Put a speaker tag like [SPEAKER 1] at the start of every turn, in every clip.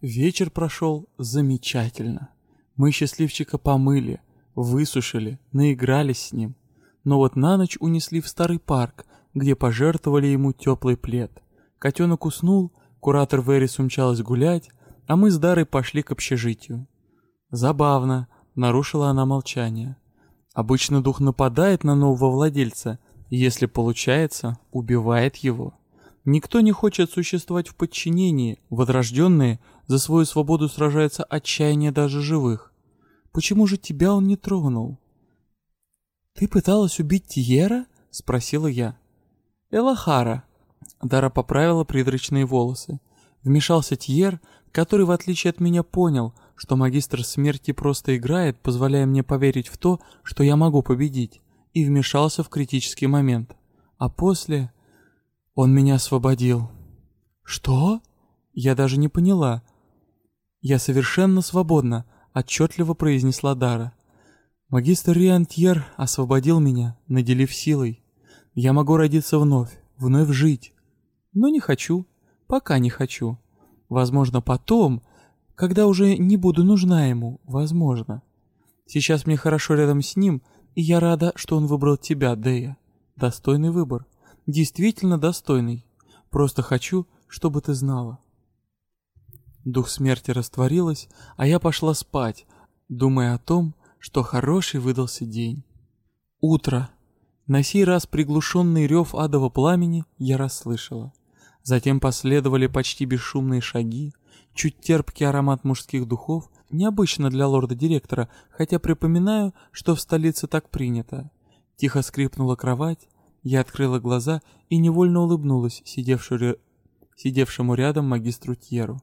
[SPEAKER 1] Вечер прошел замечательно. Мы счастливчика помыли, высушили, наигрались с ним. Но вот на ночь унесли в старый парк, где пожертвовали ему теплый плед. Котенок уснул, куратор Верис умчалась гулять, а мы с Дарой пошли к общежитию. Забавно, нарушила она молчание. Обычно дух нападает на нового владельца, и если получается, убивает его. Никто не хочет существовать в подчинении, возрожденные за свою свободу сражаются отчаяние даже живых. Почему же тебя он не тронул? «Ты пыталась убить Тиера?» — спросила я. «Элахара». Дара поправила призрачные волосы. Вмешался Тьер, который, в отличие от меня, понял, что магистр смерти просто играет, позволяя мне поверить в то, что я могу победить, и вмешался в критический момент. А после... Он меня освободил. «Что?» Я даже не поняла. «Я совершенно свободна», — отчетливо произнесла Дара. «Магистр Риантьер освободил меня, наделив силой. Я могу родиться вновь, вновь жить. Но не хочу, пока не хочу. Возможно, потом, когда уже не буду нужна ему, возможно. Сейчас мне хорошо рядом с ним, и я рада, что он выбрал тебя, Дея. Достойный выбор действительно достойный. Просто хочу, чтобы ты знала. Дух смерти растворилась, а я пошла спать, думая о том, что хороший выдался день. Утро. На сей раз приглушенный рев адового пламени я расслышала. Затем последовали почти бесшумные шаги, чуть терпкий аромат мужских духов, необычно для лорда-директора, хотя припоминаю, что в столице так принято. Тихо скрипнула кровать, я открыла глаза и невольно улыбнулась сидевшему рядом магистру Тьеру.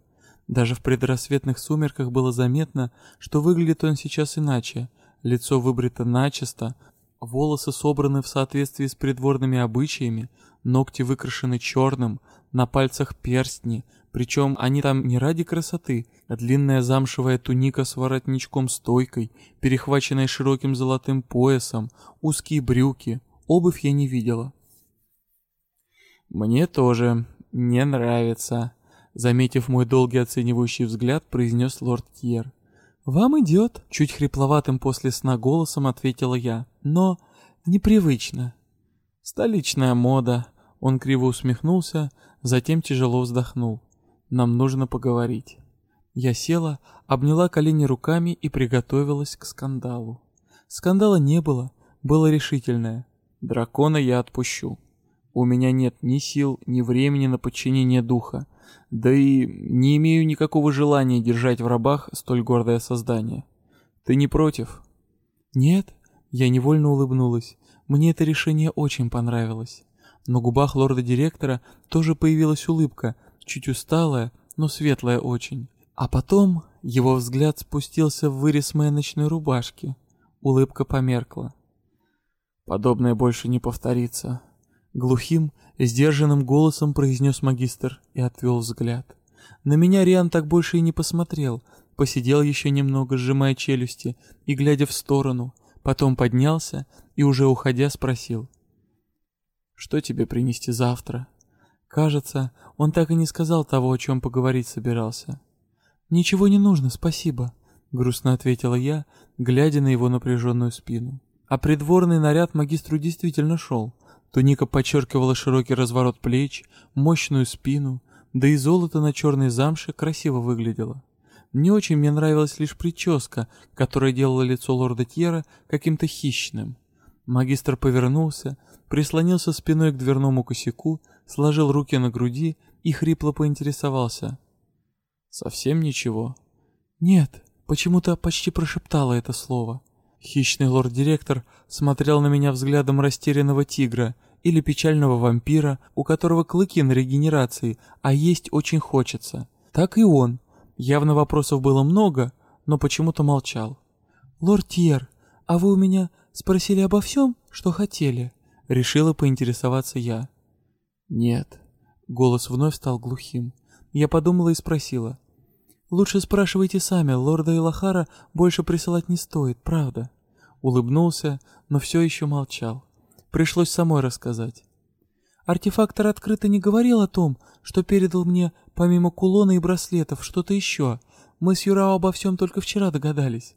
[SPEAKER 1] Даже в предрассветных сумерках было заметно, что выглядит он сейчас иначе. Лицо выбрито начисто, волосы собраны в соответствии с придворными обычаями, ногти выкрашены черным, на пальцах перстни, причем они там не ради красоты, а длинная замшевая туника с воротничком-стойкой, перехваченная широким золотым поясом, узкие брюки, Обувь я не видела. «Мне тоже не нравится», — заметив мой долгий оценивающий взгляд, произнес лорд Тьер. «Вам идет», — чуть хрипловатым после сна голосом ответила я, — «но непривычно». «Столичная мода», — он криво усмехнулся, затем тяжело вздохнул. «Нам нужно поговорить». Я села, обняла колени руками и приготовилась к скандалу. Скандала не было, было решительное. Дракона я отпущу. У меня нет ни сил, ни времени на подчинение духа, да и не имею никакого желания держать в рабах столь гордое создание. Ты не против? Нет, я невольно улыбнулась. Мне это решение очень понравилось. На губах лорда-директора тоже появилась улыбка, чуть усталая, но светлая очень. А потом его взгляд спустился в вырез моей ночной рубашки. Улыбка померкла. Подобное больше не повторится. Глухим, сдержанным голосом произнес магистр и отвел взгляд. На меня Риан так больше и не посмотрел, посидел еще немного, сжимая челюсти и глядя в сторону, потом поднялся и уже уходя спросил. «Что тебе принести завтра?» Кажется, он так и не сказал того, о чем поговорить собирался. «Ничего не нужно, спасибо», — грустно ответила я, глядя на его напряженную спину. А придворный наряд магистру действительно шел. Туника подчеркивала широкий разворот плеч, мощную спину, да и золото на черной замше красиво выглядело. Не очень мне нравилась лишь прическа, которая делала лицо лорда Тьера каким-то хищным. Магистр повернулся, прислонился спиной к дверному косяку, сложил руки на груди и хрипло поинтересовался. «Совсем ничего?» «Нет», почему-то почти прошептала это слово. Хищный лорд-директор смотрел на меня взглядом растерянного тигра или печального вампира, у которого клыки на регенерации, а есть очень хочется. Так и он. Явно вопросов было много, но почему-то молчал. «Лорд Тьер, а вы у меня спросили обо всем, что хотели?» Решила поинтересоваться я. «Нет». Голос вновь стал глухим. Я подумала и спросила. «Лучше спрашивайте сами, лорда Илахара больше присылать не стоит, правда?» Улыбнулся, но все еще молчал. Пришлось самой рассказать. Артефактор открыто не говорил о том, что передал мне помимо кулона и браслетов, что-то еще. Мы с Юрао обо всем только вчера догадались.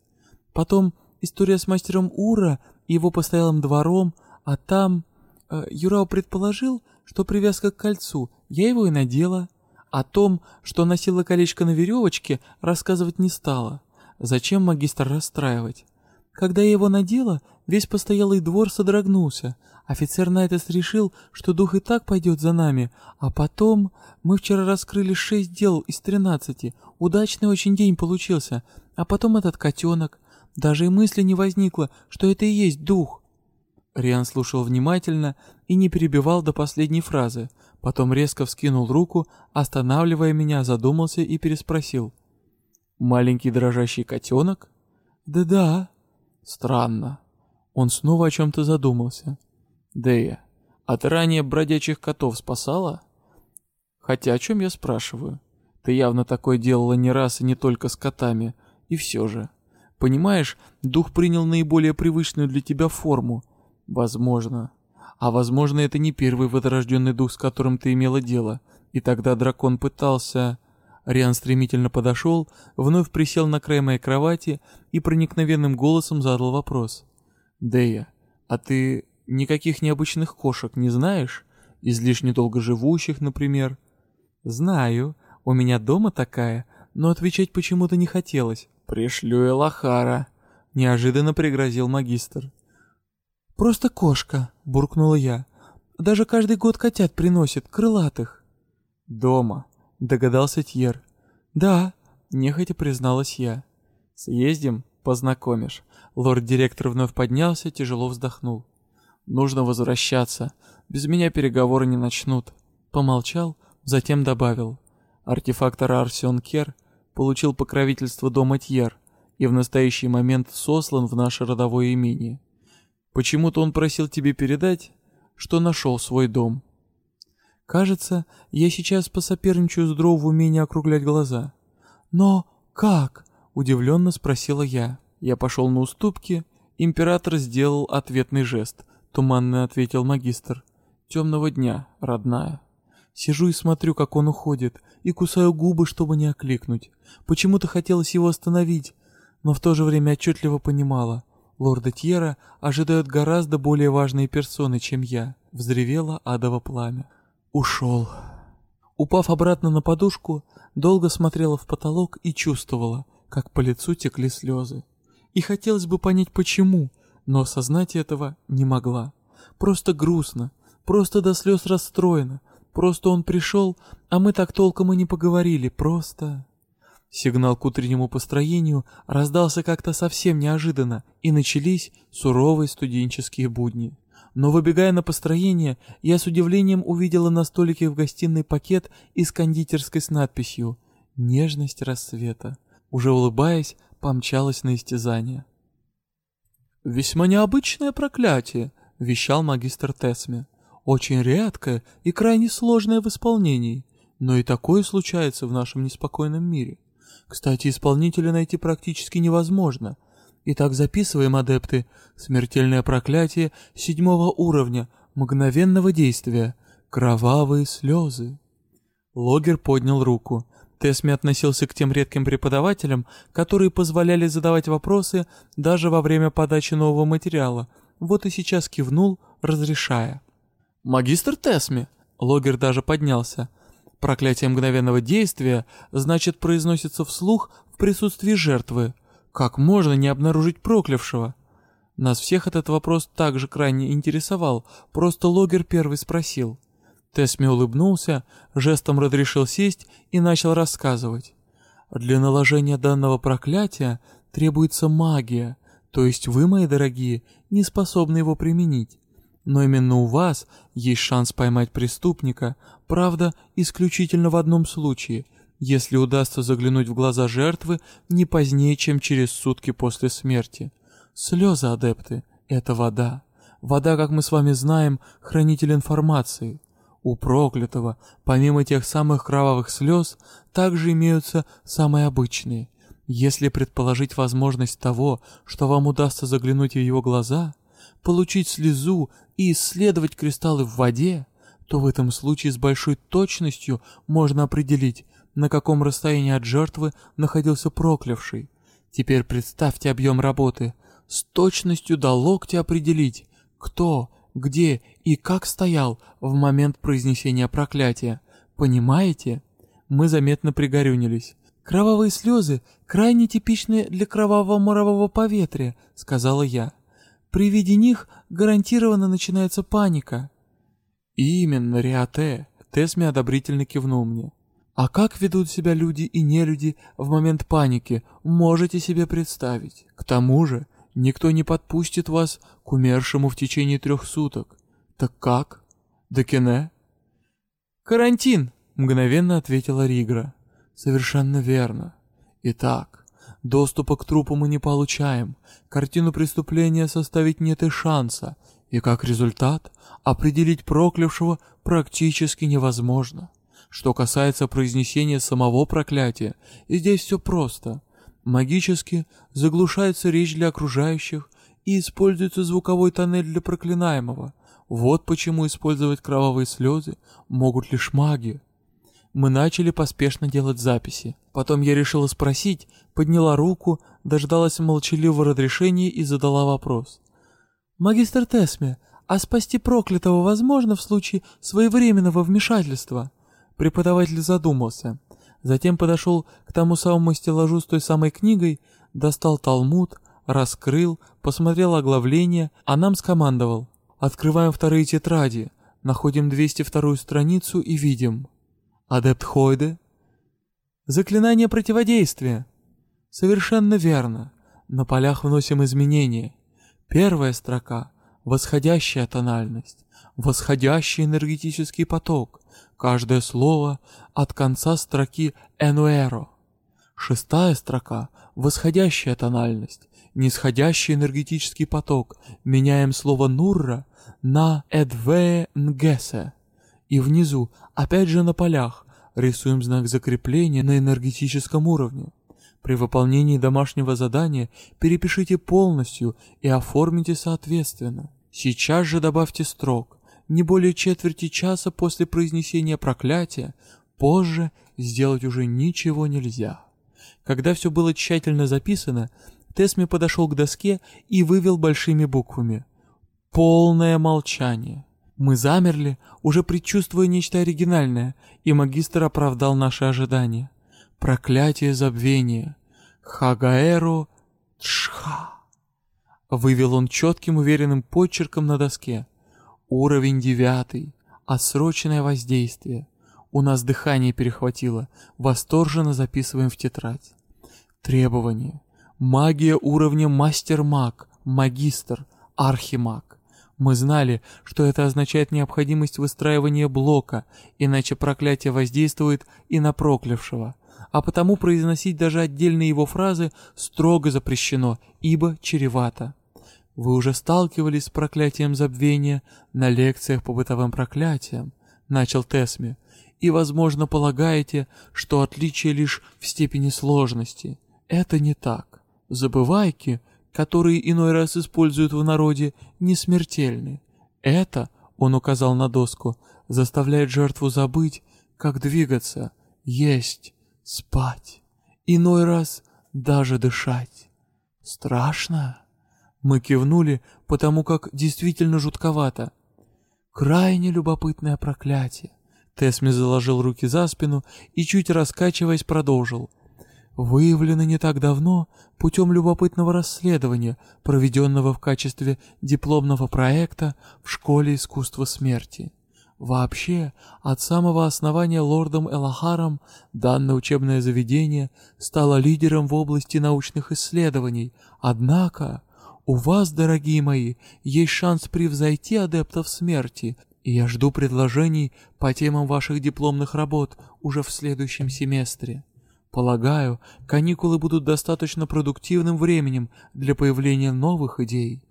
[SPEAKER 1] Потом история с мастером Ура и его постоялым двором, а там... Э, Юрао предположил, что привязка к кольцу, я его и надела. О том, что носила колечко на веревочке, рассказывать не стала. Зачем магистр расстраивать? Когда я его надела, весь постоялый двор содрогнулся. Офицер Найтес решил, что дух и так пойдет за нами, а потом... Мы вчера раскрыли шесть дел из тринадцати. Удачный очень день получился. А потом этот котенок. Даже и мысли не возникло, что это и есть дух. Риан слушал внимательно и не перебивал до последней фразы. Потом резко вскинул руку, останавливая меня, задумался и переспросил. «Маленький дрожащий котенок?» «Да-да». «Странно». Он снова о чем-то задумался. «Дэя, а ты ранее бродячих котов спасала?» «Хотя о чем я спрашиваю? Ты явно такое делала не раз и не только с котами, и все же. Понимаешь, дух принял наиболее привычную для тебя форму. Возможно. А возможно, это не первый возрожденный дух, с которым ты имела дело. И тогда дракон пытался... Риан стремительно подошел, вновь присел на край моей кровати и проникновенным голосом задал вопрос. «Дэя, а ты никаких необычных кошек не знаешь? Излишне долго живущих, например?» «Знаю. У меня дома такая, но отвечать почему-то не хотелось. «Пришлю Элахара», — неожиданно пригрозил магистр. «Просто кошка», — буркнула я. «Даже каждый год котят приносит, крылатых». «Дома», — догадался Тьер. «Да», — нехотя призналась я. «Съездим, познакомишь». Лорд-директор вновь поднялся, тяжело вздохнул. «Нужно возвращаться. Без меня переговоры не начнут». Помолчал, затем добавил. Артефактор Арсион Кер — получил покровительство дома Тьер и в настоящий момент сослан в наше родовое имение. Почему-то он просил тебе передать, что нашел свой дом. Кажется, я сейчас посоперничаю в умении округлять глаза. Но как? Удивленно спросила я. Я пошел на уступки, император сделал ответный жест. Туманно ответил магистр. Темного дня, родная. Сижу и смотрю, как он уходит, и кусаю губы, чтобы не окликнуть. Почему-то хотелось его остановить, но в то же время отчетливо понимала. Лорда Тьера ожидают гораздо более важные персоны, чем я. Взревело адово пламя. Ушел. Упав обратно на подушку, долго смотрела в потолок и чувствовала, как по лицу текли слезы. И хотелось бы понять почему, но осознать этого не могла. Просто грустно, просто до слез расстроена, Просто он пришел, а мы так толком и не поговорили, просто...» Сигнал к утреннему построению раздался как-то совсем неожиданно, и начались суровые студенческие будни. Но выбегая на построение, я с удивлением увидела на столике в гостиной пакет из кондитерской с надписью «Нежность рассвета». Уже улыбаясь, помчалась на истязание. «Весьма необычное проклятие», — вещал магистр Тесме. Очень редкое и крайне сложное в исполнении, но и такое случается в нашем неспокойном мире. Кстати, исполнителя найти практически невозможно. Итак, записываем, адепты, смертельное проклятие седьмого уровня, мгновенного действия, кровавые слезы. Логер поднял руку. Тесми относился к тем редким преподавателям, которые позволяли задавать вопросы даже во время подачи нового материала. Вот и сейчас кивнул, разрешая. «Магистр Тесми!» Логер даже поднялся. «Проклятие мгновенного действия, значит, произносится вслух в присутствии жертвы. Как можно не обнаружить проклявшего?» Нас всех этот вопрос также крайне интересовал, просто Логер первый спросил. Тесми улыбнулся, жестом разрешил сесть и начал рассказывать. «Для наложения данного проклятия требуется магия, то есть вы, мои дорогие, не способны его применить. Но именно у вас есть шанс поймать преступника, правда, исключительно в одном случае, если удастся заглянуть в глаза жертвы не позднее, чем через сутки после смерти. Слезы, адепты, это вода. Вода, как мы с вами знаем, хранитель информации. У проклятого, помимо тех самых кровавых слез, также имеются самые обычные. Если предположить возможность того, что вам удастся заглянуть в его глаза, получить слезу и исследовать кристаллы в воде, то в этом случае с большой точностью можно определить, на каком расстоянии от жертвы находился проклявший. Теперь представьте объем работы. С точностью до локтя определить, кто, где и как стоял в момент произнесения проклятия. Понимаете? Мы заметно пригорюнились. «Кровавые слезы крайне типичны для кровавого морового поветрия», — сказала я. «При виде них гарантированно начинается паника».
[SPEAKER 2] «Именно, Риате», — Тесми одобрительно кивнул мне. «А как ведут себя люди и нелюди в момент паники, можете себе представить. К тому же, никто не подпустит вас к умершему в течение трех суток. Так как? Декене?»
[SPEAKER 1] «Карантин!» — мгновенно ответила Ригра.
[SPEAKER 2] Совершенно верно. Итак, доступа к трупу мы не получаем, картину преступления составить нет и шанса, и как результат определить проклявшего практически невозможно. Что касается произнесения самого проклятия, здесь все просто. Магически заглушается речь для окружающих и используется звуковой тоннель для проклинаемого. Вот почему использовать кровавые слезы могут лишь маги. Мы начали поспешно делать записи. Потом я решила спросить, подняла руку, дождалась молчаливого разрешения и задала вопрос.
[SPEAKER 1] «Магистр Тесме, а спасти проклятого возможно в случае своевременного вмешательства?» Преподаватель задумался. Затем подошел к тому самому стеллажу с той самой книгой, достал талмуд, раскрыл, посмотрел оглавление, а нам скомандовал. «Открываем вторые тетради, находим 202 страницу и видим...» Адепт Хойде? Заклинание противодействия. Совершенно верно. На полях вносим изменения. Первая строка — восходящая тональность, восходящий энергетический поток. Каждое слово от конца строки «энуэро». Шестая строка — восходящая тональность, нисходящий энергетический поток. Меняем слово «нурра» на «эдве нгесе». И внизу, опять же на полях, рисуем знак закрепления на энергетическом уровне. При выполнении домашнего задания перепишите полностью и оформите соответственно. Сейчас же добавьте строк. Не более четверти часа после произнесения проклятия, позже сделать уже ничего нельзя. Когда все было тщательно записано, Тесми подошел к доске и вывел большими буквами. Полное молчание. Мы замерли, уже предчувствуя нечто оригинальное, и магистр оправдал наши ожидания. Проклятие забвения. Хагаэру Тшха. Вывел он четким уверенным почерком на доске. Уровень девятый. Отсроченное воздействие. У нас дыхание перехватило. Восторженно записываем в тетрадь. Требования. Магия уровня мастер-маг, магистр, архимаг. Мы знали, что это означает необходимость выстраивания блока, иначе проклятие воздействует и на проклявшего. А потому произносить даже отдельные его фразы строго запрещено, ибо чревато. Вы уже сталкивались с проклятием забвения на лекциях по бытовым проклятиям, начал Тесми, и, возможно, полагаете, что отличие лишь в степени сложности. Это не так. Забывайки которые иной раз используют в народе, не смертельны. Это, он указал на доску, заставляет жертву забыть, как двигаться, есть, спать, иной раз даже дышать. Страшно? Мы кивнули, потому как действительно жутковато. Крайне любопытное проклятие. Тесми заложил руки за спину и, чуть раскачиваясь, продолжил выявлены не так давно путем любопытного расследования, проведенного в качестве дипломного проекта в Школе искусства смерти. Вообще, от самого основания лордом Элахаром данное учебное заведение стало лидером в области научных исследований, однако у вас, дорогие мои, есть шанс превзойти адептов смерти, и я жду предложений по темам ваших дипломных работ уже в следующем семестре. Полагаю, каникулы будут достаточно продуктивным временем для появления новых идей.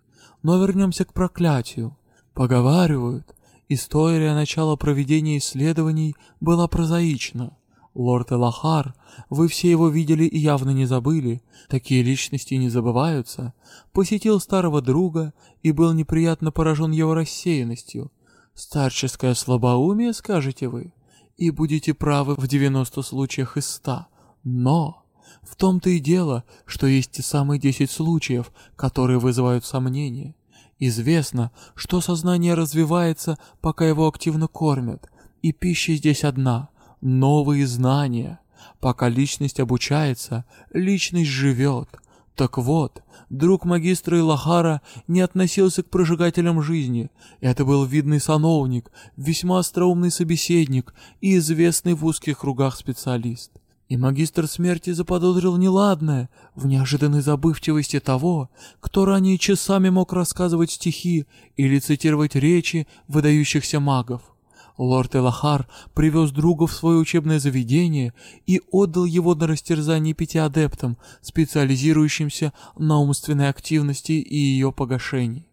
[SPEAKER 1] Но вернемся к проклятию. Поговаривают, история начала проведения исследований была прозаична. Лорд Элахар, вы все его видели и явно не забыли, такие личности не забываются, посетил старого друга и был неприятно поражен его рассеянностью. Старческое слабоумие, скажете вы?
[SPEAKER 2] и будете правы в 90 случаях из 100. Но в том-то и дело, что есть те самые 10 случаев, которые вызывают сомнения. Известно, что сознание развивается, пока его активно кормят, и пища здесь одна – новые знания. Пока личность обучается, личность живет. Так вот, друг магистра Илахара не относился к прожигателям жизни. Это был видный сановник, весьма остроумный собеседник и известный в узких кругах специалист. И магистр смерти заподозрил неладное в неожиданной забывчивости того, кто ранее часами мог рассказывать стихи или цитировать речи выдающихся магов. Лорд Элахар привез друга в свое учебное заведение и отдал его на растерзание пяти адептам, специализирующимся на умственной активности и ее погашении.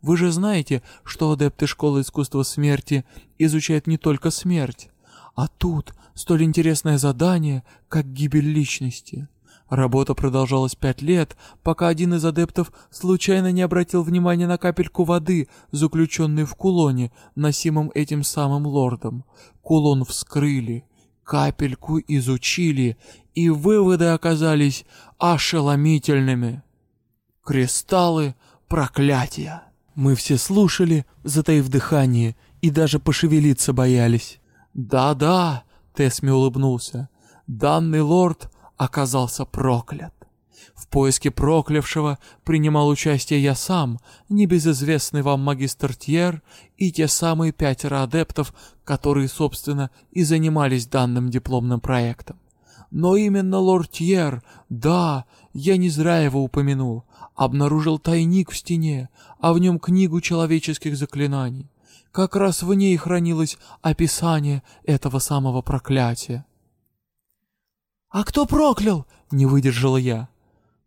[SPEAKER 2] Вы же знаете, что адепты Школы Искусства Смерти изучают не только смерть, а тут столь интересное задание, как гибель личности. Работа продолжалась пять лет, пока один из адептов случайно не обратил внимания на капельку воды, заключенную в кулоне, носимом этим самым лордом. Кулон вскрыли, капельку изучили, и выводы оказались ошеломительными. Кристаллы проклятия. Мы все слушали, затаив дыхание, и даже пошевелиться боялись. «Да-да», — Тесми улыбнулся, — «данный лорд оказался проклят. В поиске проклявшего принимал участие я сам, небезызвестный вам магистр Тьер и те самые пятеро адептов, которые, собственно, и занимались данным дипломным проектом. Но именно лорд Тьер, да, я не зря его упомянул, обнаружил тайник в стене, а в нем книгу человеческих заклинаний. Как раз в ней хранилось описание этого самого проклятия. «А кто проклял?» — не выдержала я.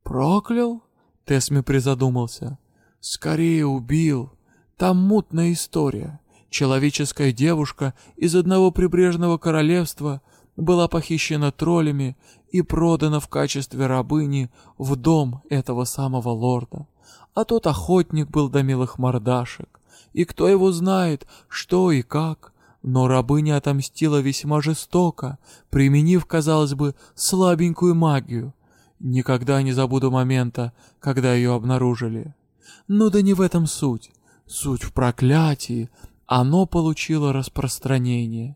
[SPEAKER 2] «Проклял?» — Тесми призадумался. «Скорее убил. Там мутная история. Человеческая девушка из одного прибрежного королевства была похищена троллями и продана в качестве рабыни в дом этого самого лорда. А тот охотник был до милых мордашек. И кто его знает, что и как. Но рабыня отомстила весьма жестоко, применив, казалось бы, слабенькую магию. Никогда не забуду момента, когда ее обнаружили. Ну да не в этом суть. Суть в проклятии. Оно получило распространение.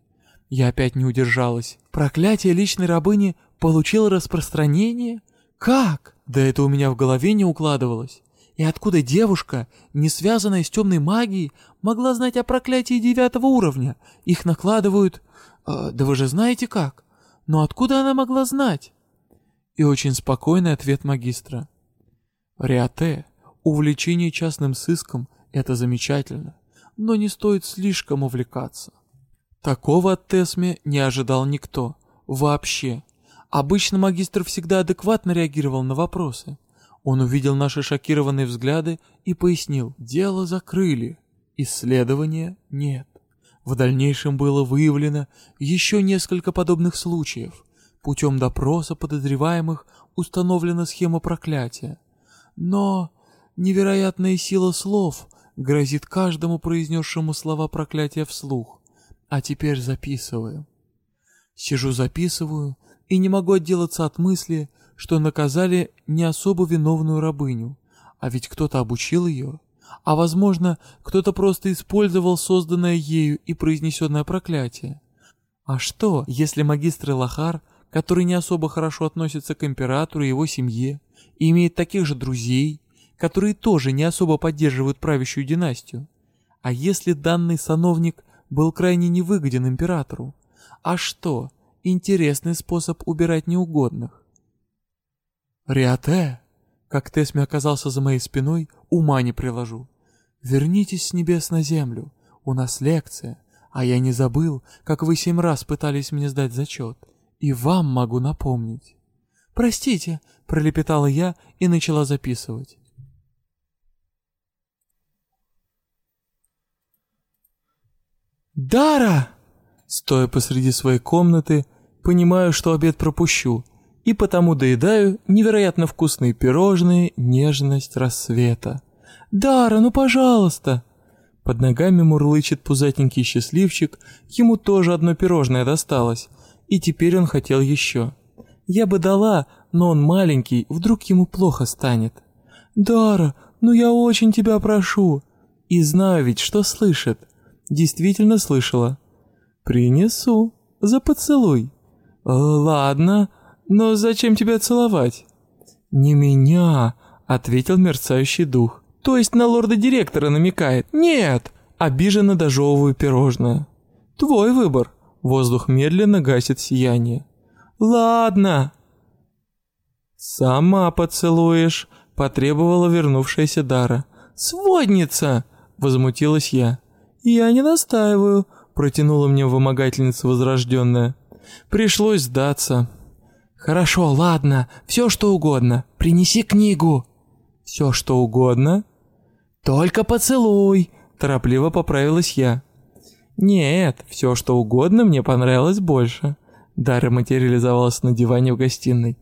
[SPEAKER 2] Я опять не удержалась. Проклятие личной рабыни получило распространение? Как? Да это у меня в голове не укладывалось. И откуда девушка, не связанная с темной магией, могла знать о проклятии девятого уровня? Их накладывают... Э, да вы же знаете как. Но откуда она могла знать? И очень спокойный ответ магистра. Риате, увлечение частным сыском — это замечательно, но не стоит слишком увлекаться. Такого от Тесме не ожидал никто. Вообще. Обычно магистр всегда адекватно реагировал на вопросы. Он увидел наши шокированные взгляды и пояснил, дело закрыли, исследования нет. В дальнейшем было выявлено еще несколько подобных случаев. Путем допроса подозреваемых установлена схема проклятия. Но невероятная сила слов грозит каждому произнесшему слова проклятия вслух. А теперь записываю. Сижу записываю и не могу отделаться от мысли, что наказали не особо виновную рабыню, а ведь кто-то обучил ее, а возможно, кто-то просто использовал созданное ею и произнесенное проклятие. А что, если магистр Лахар, который не особо хорошо относится к императору и его семье, и имеет таких же друзей, которые тоже не особо поддерживают правящую династию? А если данный сановник был крайне невыгоден императору? А что, интересный способ убирать неугодных? «Риате!» Как Тесми оказался за моей спиной, ума не приложу. «Вернитесь с небес на землю. У нас лекция, а я не забыл, как вы семь раз пытались мне сдать зачет. И вам могу напомнить». «Простите», — пролепетала я и начала записывать. «Дара!» Стоя посреди своей комнаты, понимаю, что обед пропущу, и потому доедаю невероятно вкусные пирожные «Нежность рассвета». «Дара, ну пожалуйста!»
[SPEAKER 1] Под ногами мурлычет пузатенький счастливчик, ему тоже одно пирожное досталось, и теперь он хотел еще. Я бы дала, но он маленький, вдруг ему плохо станет. «Дара, ну я очень тебя прошу!» И знаю ведь, что слышит. Действительно слышала. «Принесу. За поцелуй». «Ладно, но зачем тебя целовать?» «Не меня», — ответил мерцающий дух. То есть на лорда-директора намекает. Нет, обиженно дожевываю пирожное. Твой выбор. Воздух медленно гасит сияние. Ладно. Сама поцелуешь, потребовала вернувшаяся Дара. Сводница, возмутилась я. Я не настаиваю, протянула мне вымогательница возрожденная. Пришлось сдаться. Хорошо, ладно, все что угодно. Принеси книгу. Все что угодно? «Только поцелуй!» – торопливо поправилась я. «Нет, все что угодно мне понравилось больше». Дара материализовалась на диване в гостиной.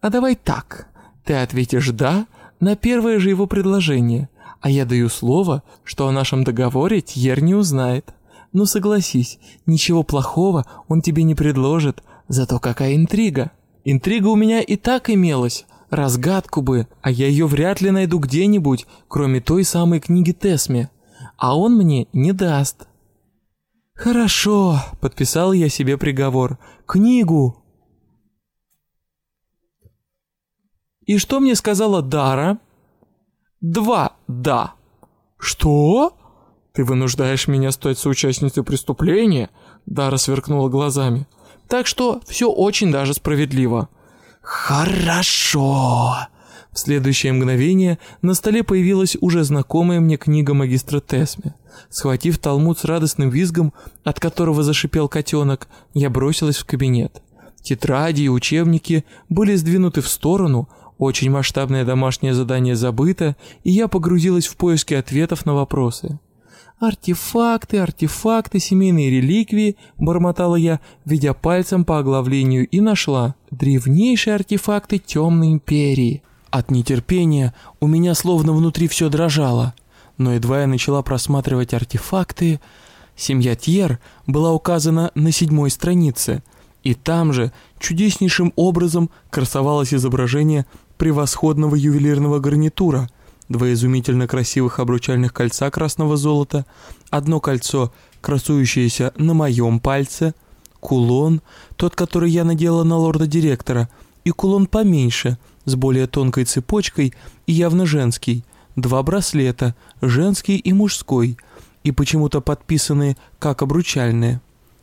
[SPEAKER 1] «А давай так. Ты ответишь «да» на первое же его предложение, а я даю слово, что о нашем договоре Тьер не узнает. Ну согласись, ничего плохого он тебе не предложит, зато какая интрига. Интрига у меня и так имелась, Разгадку бы, а я ее вряд ли найду где-нибудь, кроме той самой книги Тесме. А он мне не даст. Хорошо, подписал я себе приговор. Книгу. И что мне сказала Дара? Два «да». Что? Ты вынуждаешь меня стать соучастницей преступления? Дара сверкнула глазами. Так что все очень даже справедливо. «Хорошо!» В следующее мгновение на столе появилась уже знакомая мне книга магистра Тесме. Схватив талмуд с радостным визгом, от которого зашипел котенок, я бросилась в кабинет. Тетради и учебники были сдвинуты в сторону, очень масштабное домашнее задание забыто, и я погрузилась в поиски ответов на вопросы. «Артефакты, артефакты, семейные реликвии», — бормотала я, ведя пальцем по оглавлению, и нашла «древнейшие артефакты Темной Империи». От нетерпения у меня словно внутри все дрожало, но едва я начала просматривать артефакты, семья Тьер была указана на седьмой странице, и там же чудеснейшим образом красовалось изображение превосходного ювелирного гарнитура — два изумительно красивых обручальных кольца красного золота, одно кольцо, красующееся на моем пальце, кулон, тот, который я надела на лорда-директора, и кулон поменьше, с более тонкой цепочкой и явно женский, два браслета, женский и мужской, и почему-то подписанные как обручальные.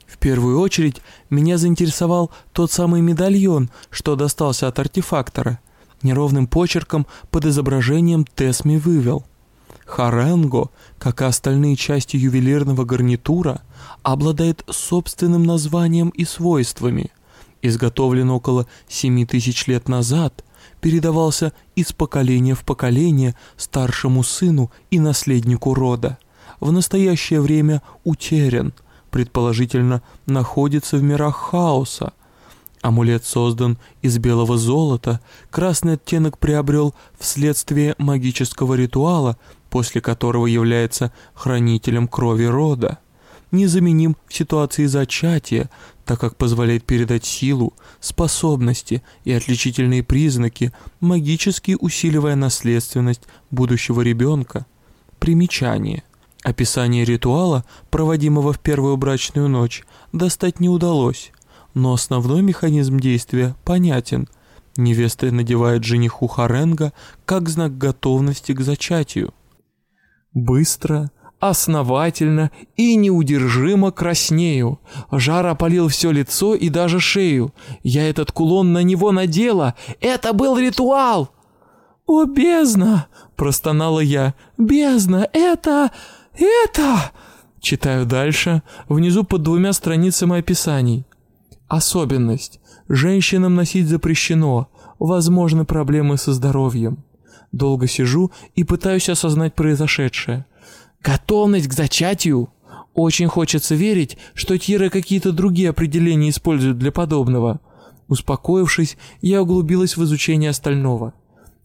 [SPEAKER 1] В первую очередь меня заинтересовал тот самый медальон, что достался от артефактора – неровным почерком под изображением Тесми вывел. Харенго, как и остальные части ювелирного гарнитура, обладает собственным названием и свойствами. Изготовлен около 7 тысяч лет назад, передавался из поколения в поколение старшему сыну и наследнику рода. В настоящее время утерян, предположительно находится в мирах хаоса, Амулет создан из белого золота, красный оттенок приобрел вследствие магического ритуала, после которого является хранителем крови рода. Незаменим в ситуации зачатия, так как позволяет передать силу, способности и отличительные признаки, магически усиливая наследственность будущего ребенка. Примечание. Описание ритуала, проводимого в первую брачную ночь, достать не удалось но основной механизм действия понятен. Невеста надевает жениху харенга как знак готовности к зачатию. Быстро, основательно и неудержимо краснею. Жар опалил все лицо и даже шею. Я этот кулон на него надела. Это был ритуал! «О, бездна!» — простонала я. «Бездна! Это... это...» Читаю дальше. Внизу под двумя страницами описаний. Особенность. Женщинам носить запрещено. Возможны проблемы со здоровьем. Долго сижу и пытаюсь осознать произошедшее. Готовность к зачатию? Очень хочется верить, что Тира какие-то другие определения используют для подобного. Успокоившись, я углубилась в изучение остального.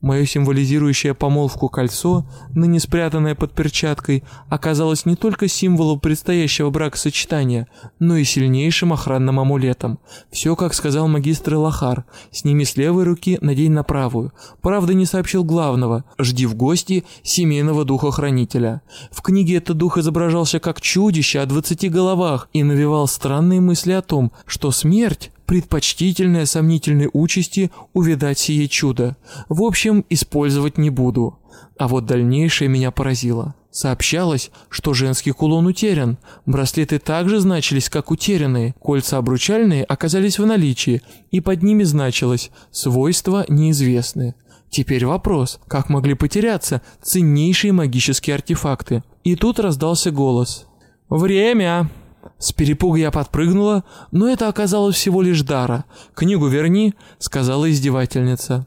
[SPEAKER 1] Мое символизирующее помолвку кольцо, ныне спрятанное под перчаткой, оказалось не только символом предстоящего бракосочетания, но и сильнейшим охранным амулетом. Все, как сказал магистр Лохар, сними с левой руки, надень на правую. Правда, не сообщил главного, жди в гости семейного духа-хранителя. В книге этот дух изображался как чудище о двадцати головах и навевал странные мысли о том, что смерть предпочтительное сомнительной участи увидать сие чудо. В общем, использовать не буду. А вот дальнейшее меня поразило. Сообщалось, что женский кулон утерян. Браслеты также значились как утерянные. Кольца обручальные оказались в наличии, и под ними значилось «свойства неизвестны». Теперь вопрос, как могли потеряться ценнейшие магические артефакты? И тут раздался голос. «Время!» С перепуга я подпрыгнула, но это оказалось всего лишь дара. «Книгу верни», — сказала издевательница.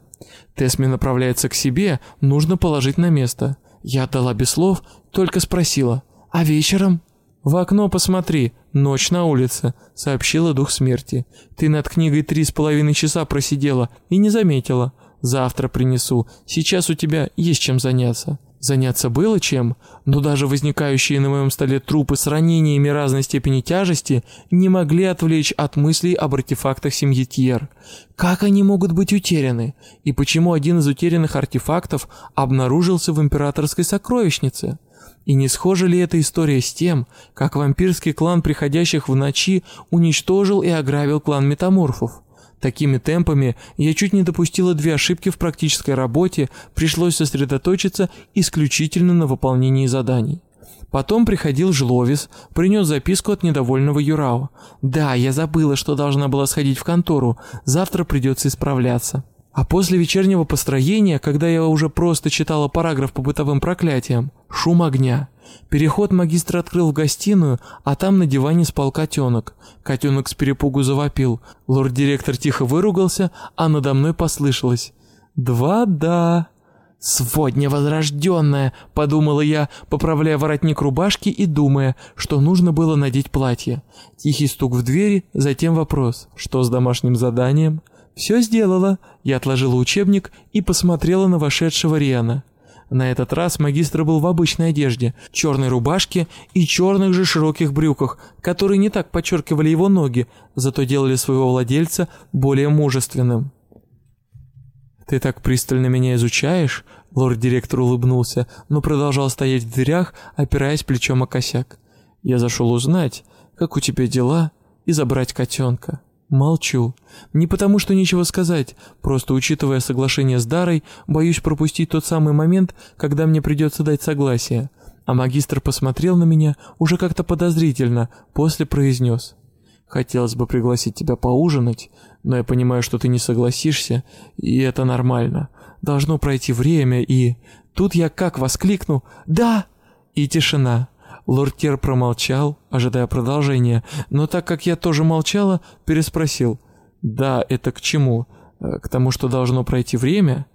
[SPEAKER 1] Тесми направляется к себе, нужно положить на место. Я отдала без слов, только спросила. «А вечером?» «В окно посмотри, ночь на улице», — сообщила дух смерти. «Ты над книгой три с половиной часа просидела и не заметила. Завтра принесу, сейчас у тебя есть чем заняться». Заняться было чем, но даже возникающие на моем столе трупы с ранениями разной степени тяжести не могли отвлечь от мыслей об артефактах семьи Тьер. Как они могут быть утеряны? И почему один из утерянных артефактов обнаружился в императорской сокровищнице? И не схожа ли эта история с тем, как вампирский клан приходящих в ночи уничтожил и ограбил клан метаморфов? Такими темпами я чуть не допустила две ошибки в практической работе, пришлось сосредоточиться исключительно на выполнении заданий. Потом приходил Жловис, принес записку от недовольного Юрао. «Да, я забыла, что должна была сходить в контору, завтра придется исправляться». А после вечернего построения, когда я уже просто читала параграф по бытовым проклятиям, шум огня. Переход магистр открыл в гостиную, а там на диване спал котенок. Котенок с перепугу завопил. Лорд-директор тихо выругался, а надо мной послышалось. «Два да». «Сводня возрожденная», — подумала я, поправляя воротник рубашки и думая, что нужно было надеть платье. Тихий стук в двери, затем вопрос «Что с домашним заданием?» «Все сделала». Я отложила учебник и посмотрела на вошедшего Риана. На этот раз магистр был в обычной одежде, черной рубашке и черных же широких брюках, которые не так подчеркивали его ноги, зато делали своего владельца более мужественным. «Ты так пристально меня изучаешь?» Лорд-директор улыбнулся, но продолжал стоять в дверях, опираясь плечом о косяк. «Я зашел узнать, как у тебя дела, и забрать котенка». Молчу. Не потому, что нечего сказать, просто учитывая соглашение с Дарой, боюсь пропустить тот самый момент, когда мне придется дать согласие. А магистр посмотрел на меня уже как-то подозрительно, после произнес. «Хотелось бы пригласить тебя поужинать, но я понимаю, что ты не согласишься, и это нормально. Должно пройти время, и...» Тут я как воскликну «Да!» и тишина. Лорд Кер промолчал, ожидая продолжения, но так как я тоже молчала, переспросил. «Да, это к чему? Э, к тому, что должно пройти время?»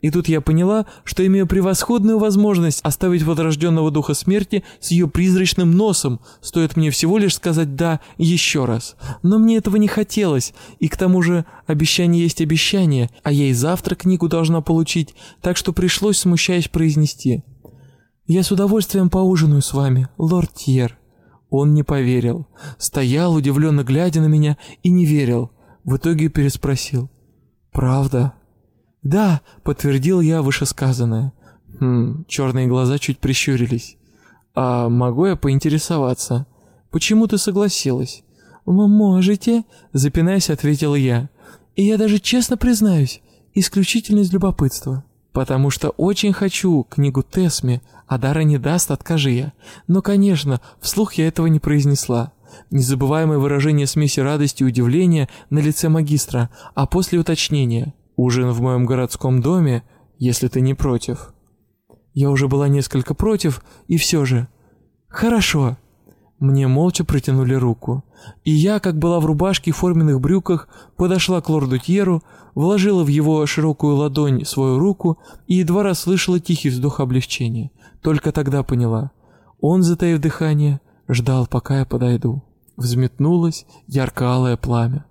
[SPEAKER 1] И тут я поняла, что имею превосходную возможность оставить возрожденного духа смерти с ее призрачным носом, стоит мне всего лишь сказать «да» еще раз. Но мне этого не хотелось, и к тому же обещание есть обещание, а я и завтра книгу должна получить, так что пришлось, смущаясь, произнести «Я с удовольствием поужинаю с вами, лорд Тьер». Он не поверил. Стоял, удивленно глядя на меня, и не верил. В итоге переспросил. «Правда?» «Да», — подтвердил я вышесказанное. Хм, черные глаза чуть прищурились. «А могу я поинтересоваться? Почему ты согласилась?» «Вы можете», — запинаясь, ответил я. «И я даже честно признаюсь, исключительно из любопытства». «Потому что очень хочу книгу Тесми, а Дара не даст, откажи я. Но, конечно, вслух я этого не произнесла. Незабываемое выражение смеси радости и удивления на лице магистра, а после уточнения. Ужин в моем городском доме, если ты не против». Я уже была несколько против, и все же... «Хорошо». Мне молча протянули руку, и я, как была в рубашке и форменных брюках, подошла к лорду Тьеру, вложила в его широкую ладонь свою руку и едва расслышала тихий вздох облегчения. Только тогда поняла. Он, затаив дыхание, ждал, пока я подойду. Взметнулось ярко-алое пламя.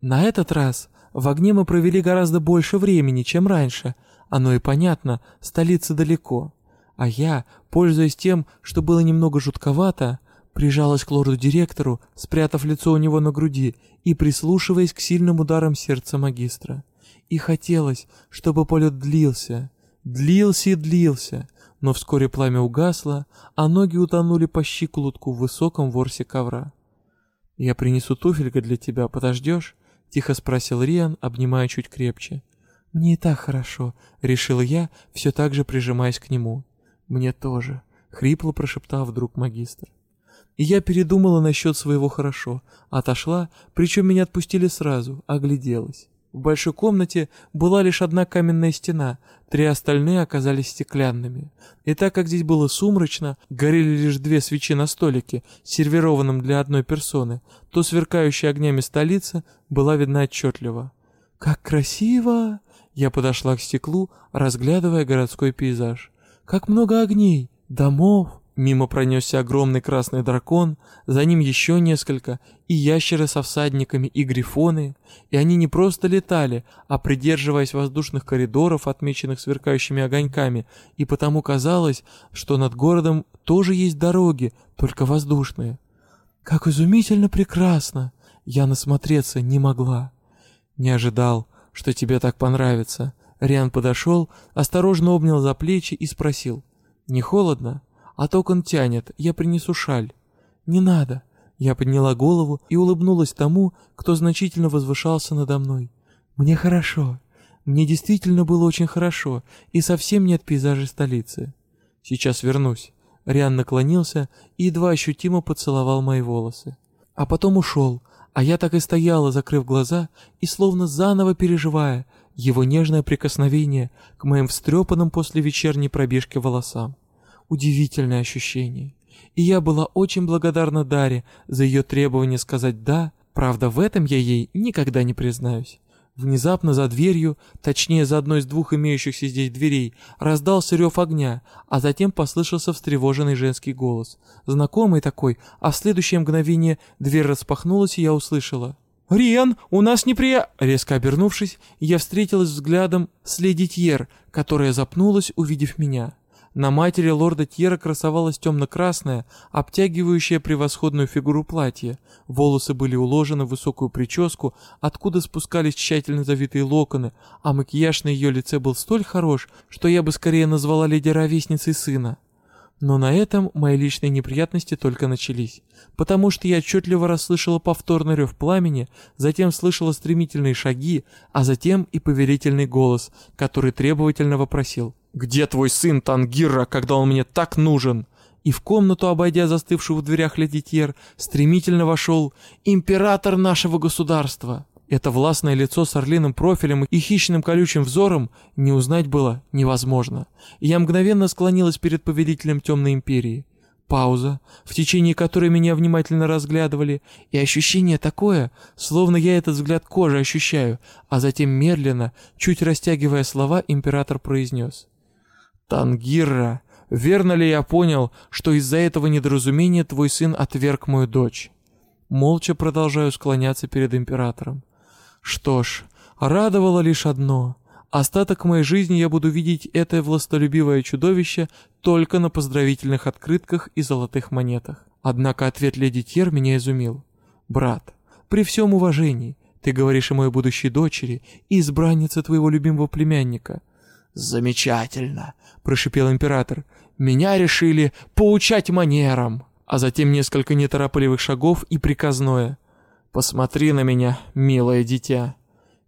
[SPEAKER 1] На этот раз В огне мы провели гораздо больше времени, чем раньше. Оно и понятно, столица далеко. А я, пользуясь тем, что было немного жутковато, прижалась к лорду-директору, спрятав лицо у него на груди и прислушиваясь к сильным ударам сердца магистра. И хотелось, чтобы полет длился, длился и длился, но вскоре пламя угасло, а ноги утонули по щиколотку в высоком ворсе ковра. «Я принесу туфелька для тебя, подождешь?» — тихо спросил Риан, обнимая чуть крепче. «Мне и так хорошо», — решил я, все так же прижимаясь к нему. «Мне тоже», — хрипло прошептал вдруг магистр. И я передумала насчет своего «хорошо», отошла, причем меня отпустили сразу, огляделась. В большой комнате была лишь одна каменная стена, три остальные оказались стеклянными. И так как здесь было сумрачно, горели лишь две свечи на столике, сервированном для одной персоны, то сверкающая огнями столица была видна отчетливо. «Как красиво!» Я подошла к стеклу, разглядывая городской пейзаж. «Как много огней, домов!» Мимо пронесся огромный красный дракон, за ним еще несколько, и ящеры со всадниками, и грифоны. И они не просто летали, а придерживаясь воздушных коридоров, отмеченных сверкающими огоньками, и потому казалось, что над городом тоже есть дороги, только воздушные. Как изумительно прекрасно! Я насмотреться не могла. Не ожидал, что тебе так понравится. Риан подошел, осторожно обнял за плечи и спросил. «Не холодно?» а токон тянет, я принесу шаль». «Не надо». Я подняла голову и улыбнулась тому, кто значительно возвышался надо мной. «Мне хорошо. Мне действительно было очень хорошо, и совсем нет пейзажей столицы. Сейчас вернусь». Риан наклонился и едва ощутимо поцеловал мои волосы. А потом ушел, а я так и стояла, закрыв глаза и словно заново переживая его нежное прикосновение к моим встрепанным после вечерней пробежки волосам удивительное ощущение. И я была очень благодарна Даре за ее требование сказать «да», правда, в этом я ей никогда не признаюсь. Внезапно за дверью, точнее за одной из двух имеющихся здесь дверей, раздался рев огня, а затем послышался встревоженный женский голос. Знакомый такой, а в следующее мгновение дверь распахнулась, и я услышала. «Риан, у нас неприя...» Резко обернувшись, я встретилась взглядом с леди Тьер, которая запнулась, увидев меня. На матери лорда Тьера красовалось темно-красное, обтягивающее превосходную фигуру платье. Волосы были уложены в высокую прическу, откуда спускались тщательно завитые локоны, а макияж на ее лице был столь хорош, что я бы скорее назвала леди ровесницей сына. Но на этом мои личные неприятности только начались, потому что я отчетливо расслышала повторный рев пламени, затем слышала стремительные шаги, а затем и повелительный голос, который требовательно вопросил «Где твой сын Тангира, когда он мне так нужен?» И в комнату, обойдя застывшую в дверях ледитьер, стремительно вошел император нашего государства. Это властное лицо с орлиным профилем и хищным колючим взором не узнать было невозможно. Я мгновенно склонилась перед повелителем Темной Империи. Пауза, в течение которой меня внимательно разглядывали, и ощущение такое, словно я этот взгляд кожи ощущаю, а затем медленно, чуть растягивая слова, император произнес — «Тангира, верно ли я понял, что из-за этого недоразумения твой сын отверг мою дочь?» Молча продолжаю склоняться перед императором. «Что ж, радовало лишь одно. Остаток моей жизни я буду видеть это властолюбивое чудовище только на поздравительных открытках и золотых монетах. Однако ответ леди Тьер меня изумил. «Брат, при всем уважении, ты говоришь о моей будущей дочери и избраннице твоего любимого племянника. «Замечательно», — прошипел император. «Меня решили поучать манерам». А затем несколько неторопливых шагов и приказное. «Посмотри на меня, милое дитя».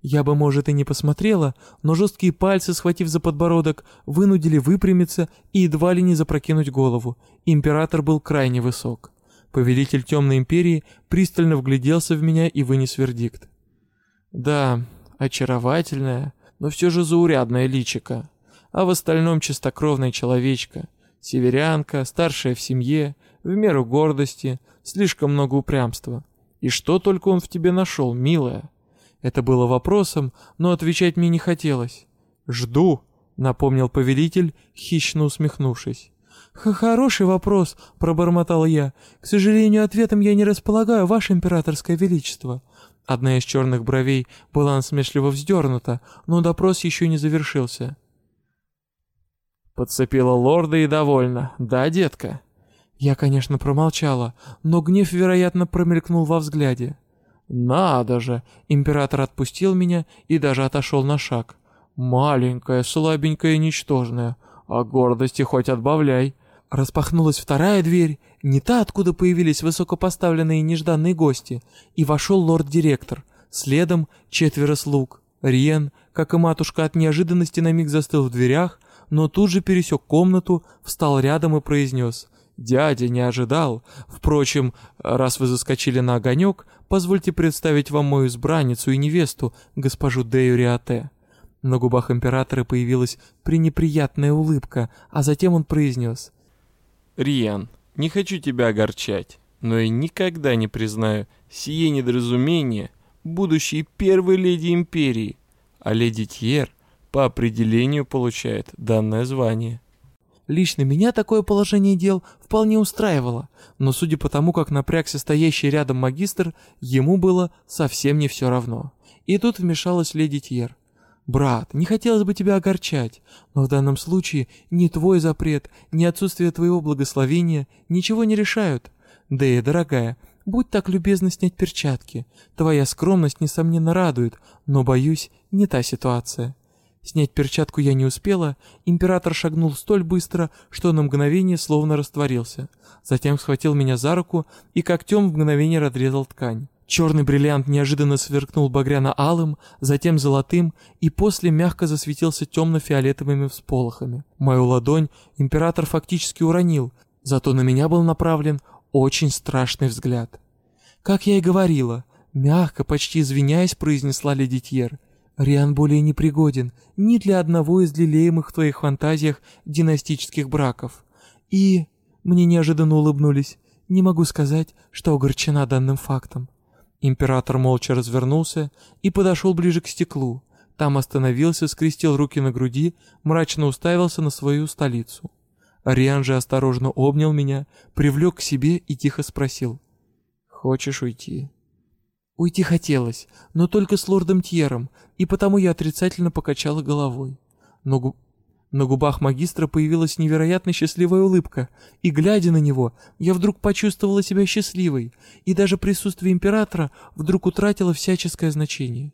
[SPEAKER 1] Я бы, может, и не посмотрела, но жесткие пальцы, схватив за подбородок, вынудили выпрямиться и едва ли не запрокинуть голову. Император был крайне высок. Повелитель Темной Империи пристально вгляделся в меня и вынес вердикт. «Да, очаровательная, но все же заурядное личико. А в остальном чистокровная человечка. Северянка, старшая в семье, в меру гордости, слишком много упрямства. И что только он в тебе нашел, милая? Это было вопросом, но отвечать мне не хотелось. «Жду», — напомнил повелитель, хищно усмехнувшись. «Хороший вопрос», — пробормотал я. «К сожалению, ответом я не располагаю, ваше императорское величество. Одна из черных бровей была насмешливо вздернута, но допрос еще не завершился.
[SPEAKER 2] Подцепила лорда и довольна. Да, детка?
[SPEAKER 1] Я, конечно, промолчала, но гнев, вероятно, промелькнул во взгляде.
[SPEAKER 2] Надо же! Император отпустил меня и даже отошел на шаг. Маленькая, слабенькая ничтожная. А гордости хоть отбавляй.
[SPEAKER 1] Распахнулась вторая дверь, не та, откуда появились высокопоставленные нежданные гости, и вошел лорд-директор. Следом четверо слуг. Риен, как и матушка, от неожиданности на миг застыл в дверях, но тут же пересек комнату, встал рядом и произнес «Дядя не ожидал. Впрочем, раз вы заскочили на огонек, позвольте представить вам мою избранницу и невесту, госпожу Дею Риате». На губах императора появилась пренеприятная улыбка, а затем он произнес
[SPEAKER 2] Риан, не хочу тебя огорчать, но и никогда не признаю сие недоразумение будущей первой леди империи, а леди Тьер по определению получает данное звание.
[SPEAKER 1] Лично меня такое положение дел вполне устраивало, но судя по тому, как напрягся стоящий рядом магистр, ему было совсем не все равно. И тут вмешалась леди Тьер. «Брат, не хотелось бы тебя огорчать, но в данном случае ни твой запрет, ни отсутствие твоего благословения ничего не решают. Дэя, дорогая, будь так любезна снять перчатки. Твоя скромность, несомненно, радует, но, боюсь, не та ситуация». Снять перчатку я не успела, император шагнул столь быстро, что на мгновение словно растворился. Затем схватил меня за руку и когтем в мгновение разрезал ткань. Черный бриллиант неожиданно сверкнул багряно-алым, затем золотым, и после мягко засветился темно-фиолетовыми всполохами. Мою ладонь император фактически уронил, зато на меня был направлен очень страшный взгляд. Как я и говорила, мягко, почти извиняясь, произнесла леди Тьер. «Риан более не пригоден ни для одного из лелеемых в твоих фантазиях династических браков. И...» Мне неожиданно улыбнулись. Не могу сказать, что огорчена данным фактом. Император молча развернулся и подошел ближе к стеклу. Там остановился, скрестил руки на груди, мрачно уставился на свою столицу. Ариан же осторожно обнял меня, привлек к себе и тихо спросил. «Хочешь уйти?» Уйти хотелось, но только с лордом Тьером, и потому я отрицательно покачала головой. Но на губах магистра появилась невероятно счастливая улыбка, и, глядя на него, я вдруг почувствовала себя счастливой, и даже присутствие императора вдруг утратило всяческое значение.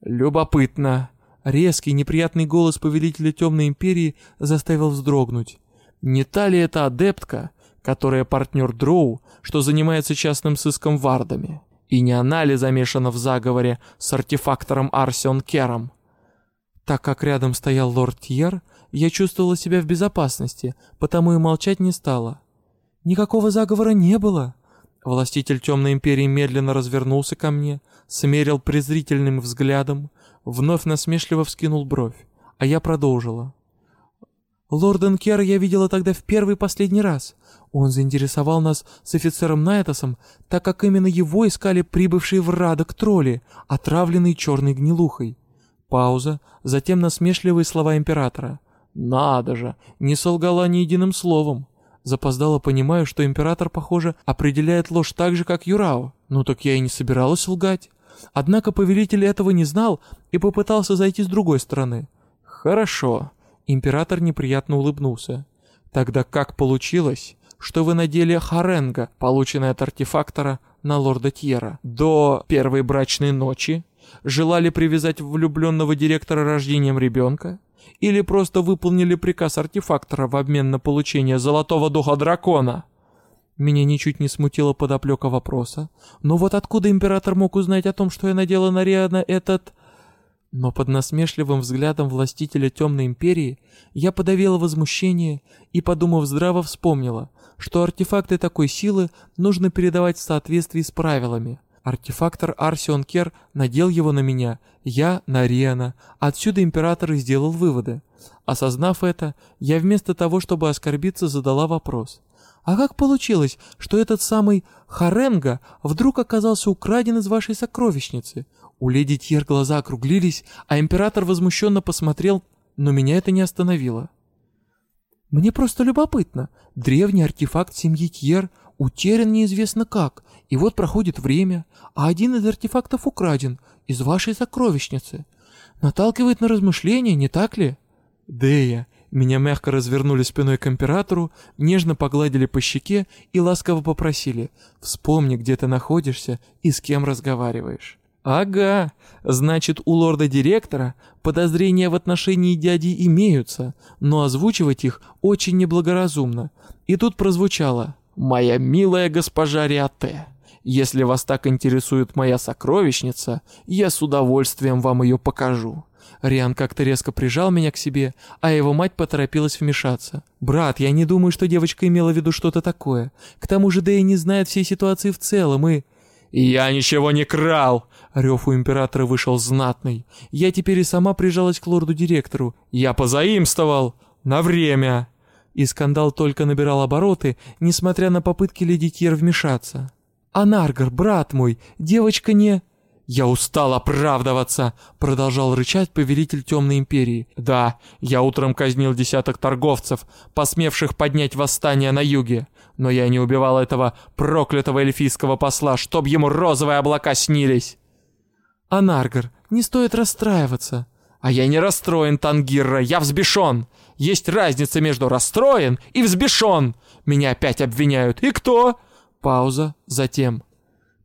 [SPEAKER 2] «Любопытно!»
[SPEAKER 1] Резкий, неприятный голос повелителя Темной Империи заставил вздрогнуть.
[SPEAKER 2] «Не та ли это адептка, которая партнер Дроу, что занимается частным сыском вардами? И не она ли замешана в заговоре с артефактором Арсион Кером?»
[SPEAKER 1] Так как рядом стоял лорд Тьер, я чувствовала себя в безопасности, потому и молчать не стала. Никакого заговора не было. Властитель Темной Империи медленно развернулся ко мне, смерил презрительным взглядом, вновь насмешливо вскинул бровь, а я продолжила. Лорден Кера я видела тогда в первый и последний раз. Он заинтересовал нас с офицером Найтосом, так как именно его искали прибывшие в Радок тролли, отравленные черной гнилухой. Пауза, затем насмешливые слова императора. «Надо же, не солгала ни единым словом». Запоздало понимаю, что император, похоже, определяет ложь так же, как Юрао. Ну так я и не собиралась лгать. Однако повелитель этого не знал и попытался зайти с другой стороны. «Хорошо». Император неприятно улыбнулся. «Тогда как получилось, что вы надели харенга, полученное от артефактора, на лорда Тьера, до первой брачной ночи?» желали привязать влюбленного директора рождением ребенка? Или просто выполнили приказ артефактора в обмен на получение золотого духа дракона? Меня ничуть не смутила подоплека вопроса. Но вот откуда император мог узнать о том, что я надела на Риана этот... Но под насмешливым взглядом властителя Темной Империи я подавила возмущение и, подумав здраво, вспомнила, что артефакты такой силы нужно передавать в соответствии с правилами. Артефактор Арсион Кер надел его на меня, я на Риана. Отсюда император и сделал выводы. Осознав это, я вместо того, чтобы оскорбиться, задала вопрос. А как получилось, что этот самый Харенга вдруг оказался украден из вашей сокровищницы? У леди Тьер глаза округлились, а император возмущенно посмотрел, но меня это не остановило. Мне просто любопытно. Древний артефакт семьи Тьер утерян неизвестно как, и вот проходит время, а один из артефактов украден из вашей сокровищницы. Наталкивает на размышления, не так ли?
[SPEAKER 2] Дея, меня мягко развернули спиной к императору, нежно погладили по щеке и ласково попросили «Вспомни, где ты находишься и с кем разговариваешь».
[SPEAKER 1] «Ага, значит, у лорда-директора подозрения в отношении дяди имеются, но озвучивать их очень неблагоразумно. И тут прозвучало «Моя милая госпожа Риате, если вас так интересует моя сокровищница, я с удовольствием вам ее покажу». Риан как-то резко прижал меня к себе, а его мать поторопилась вмешаться. «Брат, я не думаю, что девочка имела в виду что-то такое. К тому же Дэя не знает всей ситуации в целом и...»
[SPEAKER 2] «Я ничего не крал!»
[SPEAKER 1] Рев у императора вышел знатный. Я теперь и сама прижалась к лорду-директору.
[SPEAKER 2] «Я позаимствовал! На время!»
[SPEAKER 1] И скандал только набирал обороты, несмотря на попытки леди Тьер вмешаться. «Анаргар, брат мой, девочка не...»
[SPEAKER 2] «Я устал оправдываться!» — продолжал рычать повелитель Темной Империи. «Да, я утром казнил десяток торговцев, посмевших поднять восстание на юге. Но я не убивал этого проклятого эльфийского посла, чтоб ему розовые облака снились!»
[SPEAKER 1] «Анаргар, не стоит расстраиваться!»
[SPEAKER 2] «А я не расстроен, Тангирра, я взбешен! Есть разница между расстроен и взбешен! Меня опять обвиняют. И кто?»
[SPEAKER 1] Пауза, затем.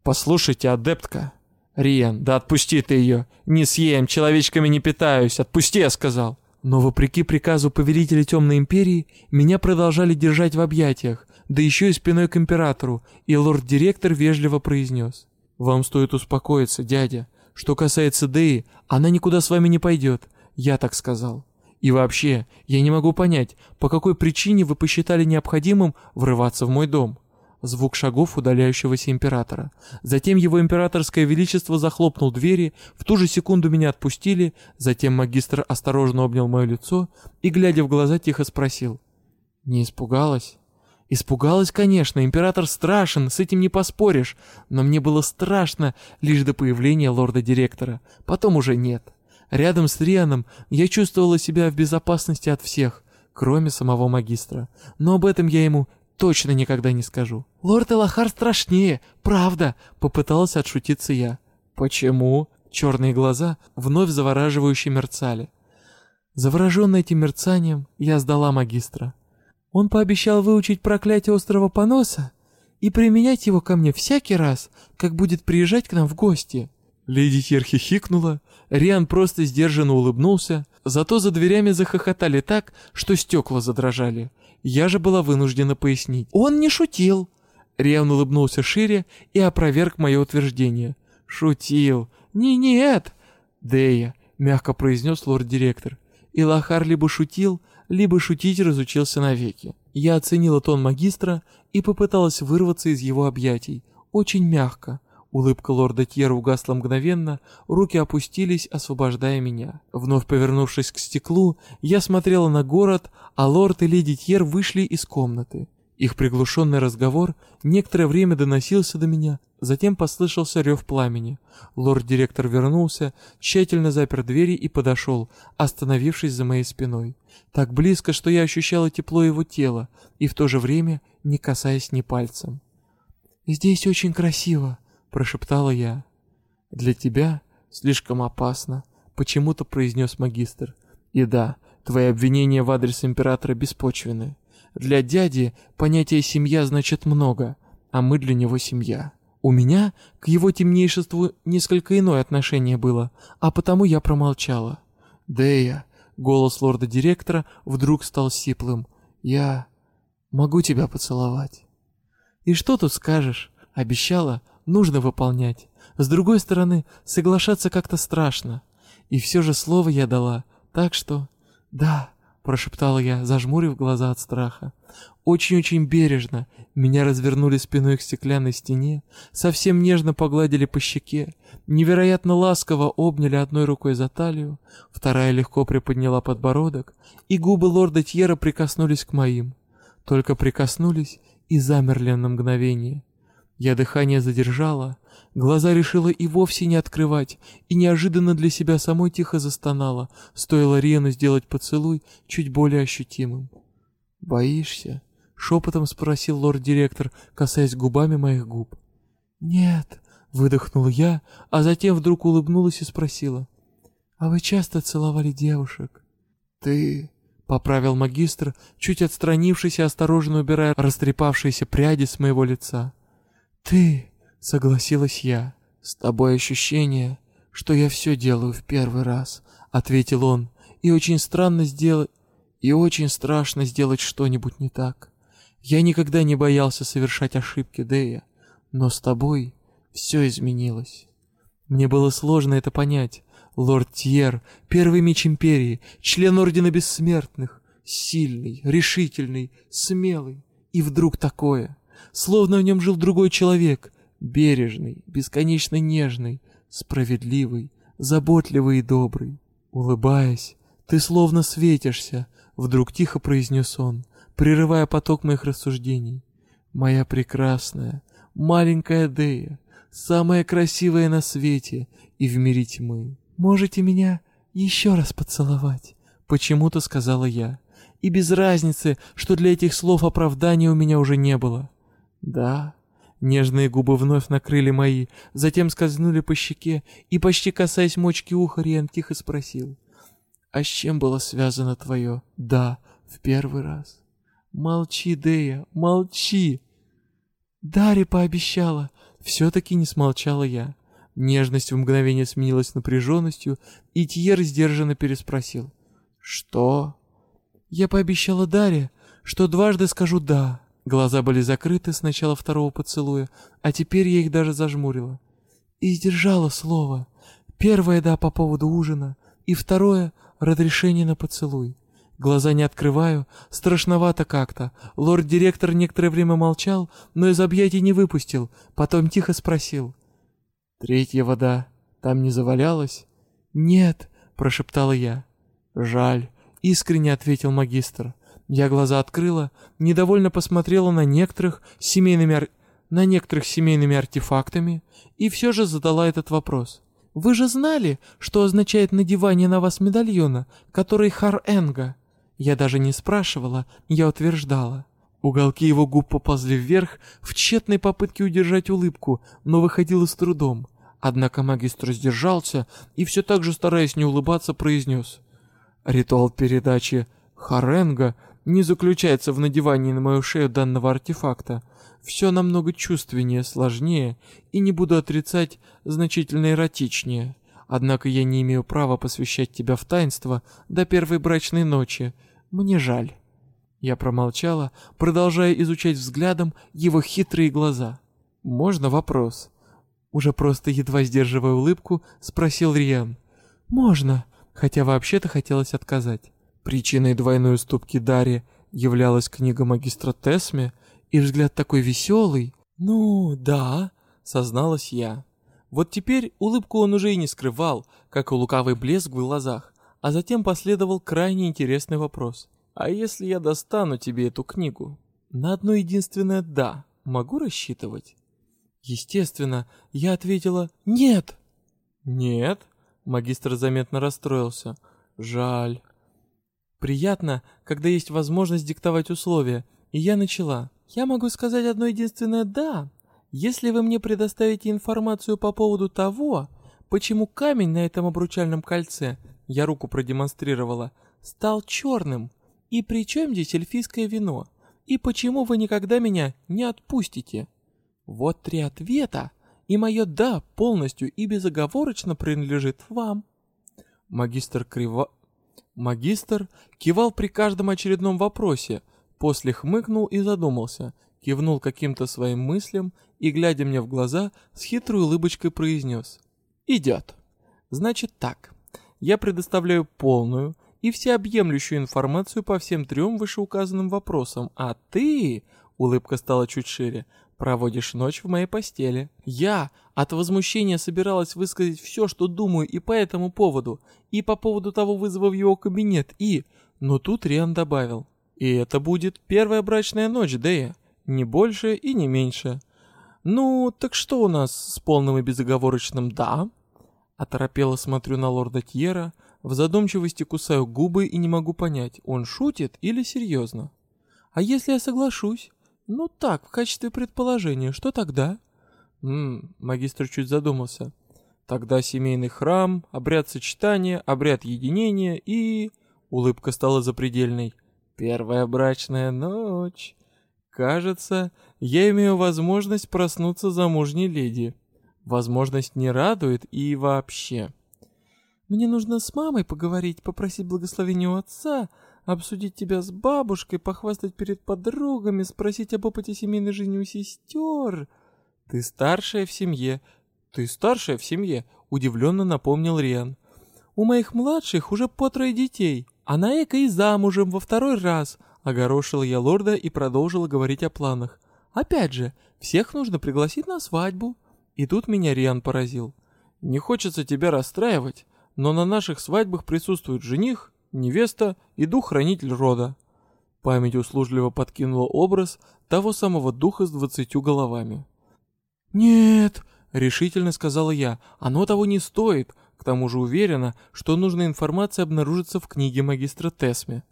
[SPEAKER 2] «Послушайте, адептка, «Риан, да отпусти ты ее! Не съем, человечками не питаюсь! Отпусти, я сказал!»
[SPEAKER 1] Но вопреки приказу повелителя Темной Империи, меня продолжали держать в объятиях, да еще и спиной к императору, и лорд-директор вежливо произнес. «Вам стоит успокоиться, дядя. Что касается Деи, она никуда с вами не пойдет. Я так сказал. И вообще, я не могу понять, по какой причине вы посчитали необходимым врываться в мой дом звук шагов удаляющегося императора. Затем его императорское величество захлопнул двери, в ту же секунду меня отпустили, затем магистр осторожно обнял мое лицо и, глядя в глаза, тихо спросил. «Не испугалась?» Испугалась, конечно, император страшен, с этим не поспоришь, но мне было страшно лишь до появления лорда-директора, потом уже нет. Рядом с Рианом я чувствовала себя в безопасности от всех, кроме самого магистра, но об этом я ему точно никогда не скажу. Лорд Элахар страшнее, правда, попытался отшутиться я. Почему? Черные глаза вновь завораживающе мерцали. Завороженный этим мерцанием, я сдала магистра. Он пообещал выучить проклятие острова Поноса и применять его ко мне всякий раз, как будет приезжать к нам в гости. Леди Хер хихикнула, Риан просто сдержанно улыбнулся, зато за дверями захохотали так, что стекла задрожали. Я же была вынуждена пояснить. «Он не шутил!» Риан улыбнулся шире и опроверг мое утверждение. «Шутил! Не нет!» «Дея», — мягко произнес лорд-директор. Илахар либо шутил, либо шутить разучился навеки. Я оценила тон магистра и попыталась вырваться из его объятий. Очень мягко. Улыбка лорда Тьера угасла мгновенно, руки опустились, освобождая меня. Вновь повернувшись к стеклу, я смотрела на город, а лорд и леди Тьер вышли из комнаты. Их приглушенный разговор некоторое время доносился до меня, затем послышался рев пламени. Лорд-директор вернулся, тщательно запер двери и подошел, остановившись за моей спиной. Так близко, что я ощущала тепло его тела, и в то же время не касаясь ни пальцем. «Здесь очень красиво», прошептала я. «Для тебя слишком опасно», — почему-то произнес магистр. «И да, твои обвинения в адрес императора беспочвены. Для дяди понятие «семья» значит много, а мы для него семья. У меня к его темнейшеству несколько иное отношение было, а потому я промолчала. Дэя, голос лорда-директора вдруг стал сиплым. Я могу тебя поцеловать. И что тут скажешь? Обещала, нужно выполнять. С другой стороны, соглашаться как-то страшно. И все же слово я дала, так что... Да, прошептала я, зажмурив глаза от страха. Очень-очень бережно меня развернули спиной к стеклянной стене, совсем нежно погладили по щеке, невероятно ласково обняли одной рукой за талию, вторая легко приподняла подбородок, и губы лорда Тьера прикоснулись к моим. Только прикоснулись и замерли на мгновение. Я дыхание задержала, глаза решила и вовсе не открывать, и неожиданно для себя самой тихо застонала, стоило Рену сделать поцелуй чуть более ощутимым. «Боишься?» — Шепотом спросил лорд-директор, касаясь губами моих губ. «Нет», — выдохнул я, а затем вдруг улыбнулась и спросила. «А вы часто целовали девушек?»
[SPEAKER 2] «Ты...»
[SPEAKER 1] — поправил магистр, чуть отстранившись и осторожно убирая растрепавшиеся пряди с моего лица. «Ты...» — согласилась я. «С тобой ощущение, что я все делаю в первый раз», — ответил он. «И очень странно сделать... И очень страшно сделать что-нибудь не так. Я никогда не боялся совершать ошибки, Дея, но с тобой все изменилось. Мне было сложно это понять, Лорд Тьер, первый меч Империи, член Ордена Бессмертных, сильный, решительный, смелый. И вдруг такое, словно в нем жил другой человек, бережный, бесконечно нежный, справедливый, заботливый и добрый. Улыбаясь, ты словно светишься, вдруг тихо произнес он, прерывая поток моих рассуждений. Моя прекрасная, маленькая Дея, самая красивая на свете и в мире тьмы. «Можете меня еще раз поцеловать?» — почему-то сказала я. И без разницы, что для этих слов оправдания у меня уже не было. «Да». Нежные губы вновь накрыли мои, затем скользнули по щеке, и, почти касаясь мочки уха, Риан тихо спросил. «А с чем было связано твое «да» в первый раз?» «Молчи, Дея, молчи!» Дарья пообещала. Все-таки не смолчала я. Нежность в мгновение сменилась напряженностью, и Тьер сдержанно переспросил. «Что?» «Я пообещала Даре, что дважды скажу «да». Глаза были закрыты с начала второго поцелуя, а теперь я их даже зажмурила. И сдержала слово. Первое «да» по поводу ужина, и второе — разрешение на поцелуй. Глаза не открываю, страшновато как-то. Лорд-директор некоторое время молчал, но из объятий не выпустил, потом тихо спросил — Третья вода там не завалялась? Нет, прошептала я. Жаль, искренне ответил магистр. Я глаза открыла, недовольно посмотрела на некоторых семейными ар... на некоторых семейными артефактами и все же задала этот вопрос. Вы же знали, что означает надевание на вас медальона, который Хар-Энга? Я даже не спрашивала, я утверждала. Уголки его губ поползли вверх в тщетной попытке удержать улыбку, но выходило с трудом. Однако магистр сдержался и все так же, стараясь не улыбаться, произнес. «Ритуал передачи Харенга не заключается в надевании на мою шею данного артефакта. Все намного чувственнее, сложнее и, не буду отрицать, значительно эротичнее. Однако я не имею права посвящать тебя в таинство до первой брачной ночи. Мне жаль». Я промолчала, продолжая изучать взглядом его хитрые глаза. «Можно вопрос?» Уже просто едва сдерживая улыбку, спросил Риан. «Можно», хотя вообще-то хотелось отказать. Причиной двойной уступки Дарье являлась книга магистра Тесме, и взгляд такой веселый. «Ну, да», — созналась я. Вот теперь улыбку он уже и не скрывал, как и лукавый блеск в глазах, а затем последовал крайне интересный вопрос. А если я достану тебе эту книгу? На одно единственное «да» могу рассчитывать? Естественно, я ответила «нет». «Нет?» Магистр заметно расстроился. «Жаль». Приятно, когда есть возможность диктовать условия, и я начала. Я могу сказать одно единственное «да», если вы мне предоставите информацию по поводу того, почему камень на этом обручальном кольце, я руку продемонстрировала, стал черным. И при чем здесь эльфийское вино? И почему вы никогда меня не отпустите? Вот три ответа, и мое «да» полностью и безоговорочно принадлежит вам. Магистр криво... Магистр кивал при каждом очередном вопросе, после хмыкнул и задумался, кивнул каким-то своим мыслям и, глядя мне в глаза, с хитрой улыбочкой произнес. «Идет. Значит так. Я предоставляю полную, и всеобъемлющую информацию по всем трем вышеуказанным вопросам, а ты, улыбка стала чуть шире, проводишь ночь в моей постели. Я от возмущения собиралась высказать все, что думаю и по этому поводу, и по поводу того вызова в его кабинет, и... Но тут Риан добавил. И это будет первая брачная ночь, Дэя. Не больше и не меньше. Ну, так что у нас с полным и безоговорочным «да»? Оторопело смотрю на лорда Тьера, в задумчивости кусаю губы и не могу понять, он шутит или серьезно. А если я соглашусь? Ну так, в качестве предположения, что тогда?
[SPEAKER 2] Ммм, магистр чуть задумался. Тогда семейный храм, обряд сочетания, обряд единения и... Улыбка стала запредельной. Первая брачная ночь. Кажется, я имею возможность проснуться замужней леди. Возможность не радует и вообще.
[SPEAKER 1] Мне нужно с мамой поговорить, попросить благословения у отца, обсудить тебя с бабушкой, похвастать перед подругами, спросить об опыте семейной жизни у сестер.
[SPEAKER 2] Ты старшая в семье. Ты старшая в семье, удивленно напомнил Риан.
[SPEAKER 1] У моих младших уже по трое детей, а Наэка и замужем во второй раз, огорошила я лорда и продолжила говорить о планах. Опять же, всех нужно пригласить на свадьбу. И тут меня Риан поразил.
[SPEAKER 2] Не хочется тебя расстраивать, но на наших свадьбах присутствует жених, невеста и дух-хранитель рода. Память услужливо подкинула образ того самого духа с двадцатью головами.
[SPEAKER 1] «Нет!» — решительно сказала я. «Оно того не стоит. К тому же уверена, что нужная информация обнаружится в книге магистра Тесме».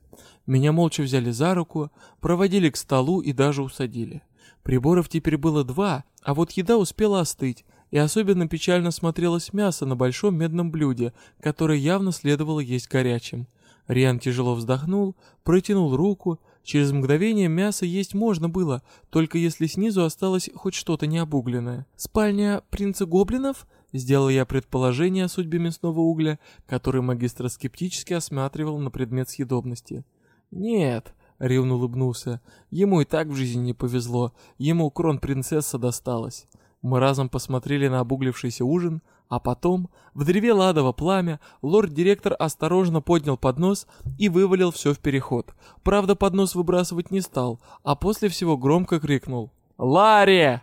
[SPEAKER 1] Меня молча взяли за руку, проводили к столу и даже усадили. Приборов теперь было два, а вот еда успела остыть, и особенно печально смотрелось мясо на большом медном блюде, которое явно следовало есть горячим. Риан тяжело вздохнул, протянул руку. Через мгновение мясо есть можно было, только если снизу осталось хоть что-то необугленное. «Спальня принца гоблинов?» Сделал я предположение о судьбе мясного угля, который магистр скептически осматривал на предмет съедобности.
[SPEAKER 2] «Нет», — Рион улыбнулся, — «ему и так в жизни не повезло, ему крон-принцесса досталась». Мы разом посмотрели на обуглившийся ужин, а потом, вдревело адово пламя, лорд-директор осторожно поднял поднос и вывалил все в переход. Правда, поднос выбрасывать не стал, а после всего громко крикнул «Ларри!».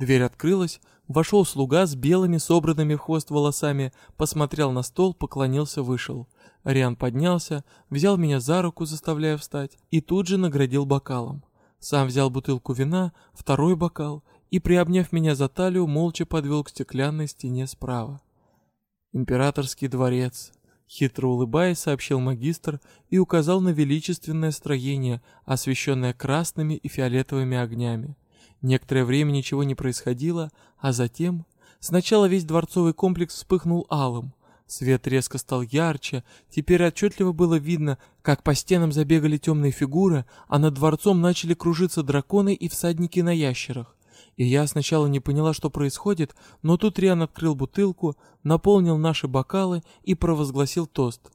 [SPEAKER 2] Дверь открылась, вошел слуга с белыми собранными в хвост волосами, посмотрел на стол, поклонился, вышел. Ариан поднялся, взял меня за руку, заставляя встать, и тут же наградил бокалом. Сам взял бутылку вина, второй бокал и, приобняв меня за талию, молча подвел к стеклянной стене справа. «Императорский дворец», — хитро улыбаясь, сообщил магистр и указал на величественное строение, освещенное красными и фиолетовыми огнями. Некоторое время ничего не происходило, а затем... Сначала весь дворцовый комплекс вспыхнул алым. Свет резко стал ярче, теперь отчетливо было видно, как по стенам забегали темные фигуры, а над дворцом начали кружиться драконы и всадники на ящерах. И я сначала не поняла, что происходит, но тут Риан открыл бутылку, наполнил наши бокалы и провозгласил тост.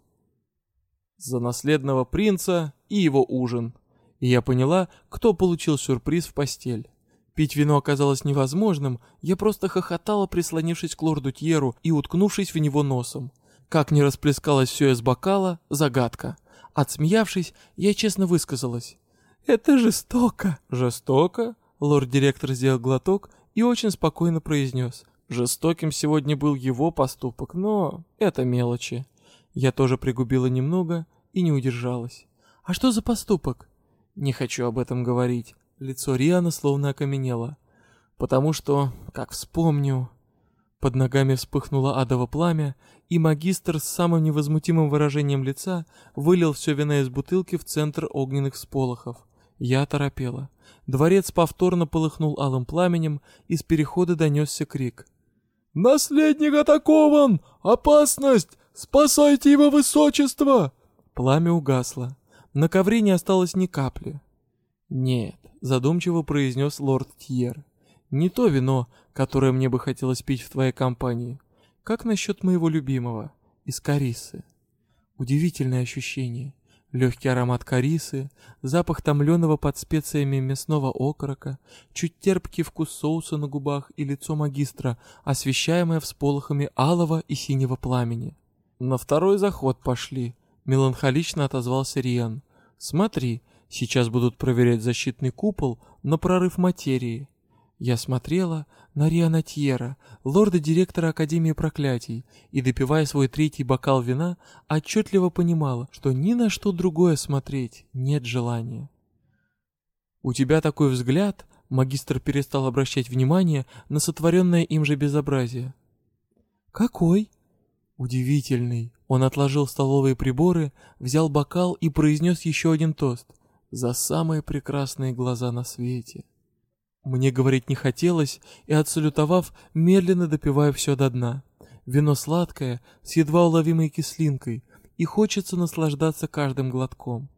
[SPEAKER 2] За наследного принца и его ужин. И я поняла, кто получил сюрприз в постель. Пить вино оказалось невозможным, я просто хохотала, прислонившись к лорду Тьеру и уткнувшись в него носом. Как не расплескалось все из бокала, загадка. Отсмеявшись, я честно высказалась. «Это жестоко!» «Жестоко?» Лорд-директор сделал глоток и очень спокойно произнес. Жестоким сегодня был его поступок, но это мелочи. Я тоже пригубила немного и не удержалась. А что за поступок? Не хочу об этом говорить. Лицо Риана словно окаменело. Потому что, как вспомню... Под ногами вспыхнуло адово пламя, и магистр с самым невозмутимым выражением лица вылил все вино из бутылки в центр огненных всполохов. Я торопела. Дворец повторно полыхнул алым пламенем, из перехода донесся крик. «Наследник атакован! Опасность! Спасайте его высочество!» Пламя угасло. На ковре не осталось ни капли. «Нет», — задумчиво произнес лорд Тьер. «Не то вино, которое мне бы хотелось пить в твоей компании. Как насчет моего любимого, из корисы?» Удивительное ощущение. Легкий аромат корисы, запах томленого под специями мясного окорока, чуть терпкий вкус соуса на губах и лицо магистра, освещаемое всполохами алого и синего пламени. «На второй заход пошли», — меланхолично отозвался Риан. «Смотри, сейчас будут проверять защитный купол на прорыв материи. Я смотрела на Риана Тьера, лорда-директора Академии Проклятий, и, допивая свой третий бокал вина, отчетливо понимала, что ни на что другое смотреть нет желания. «У тебя такой взгляд», — магистр перестал обращать внимание на сотворенное им же безобразие. «Какой?» «Удивительный». Он отложил столовые приборы, взял бокал и произнес еще один тост.
[SPEAKER 1] за самые прекрасные глаза на свете. Мне говорить не хотелось, и отсалютовав, медленно допиваю все до дна. Вино сладкое, с едва уловимой кислинкой, и хочется наслаждаться каждым глотком.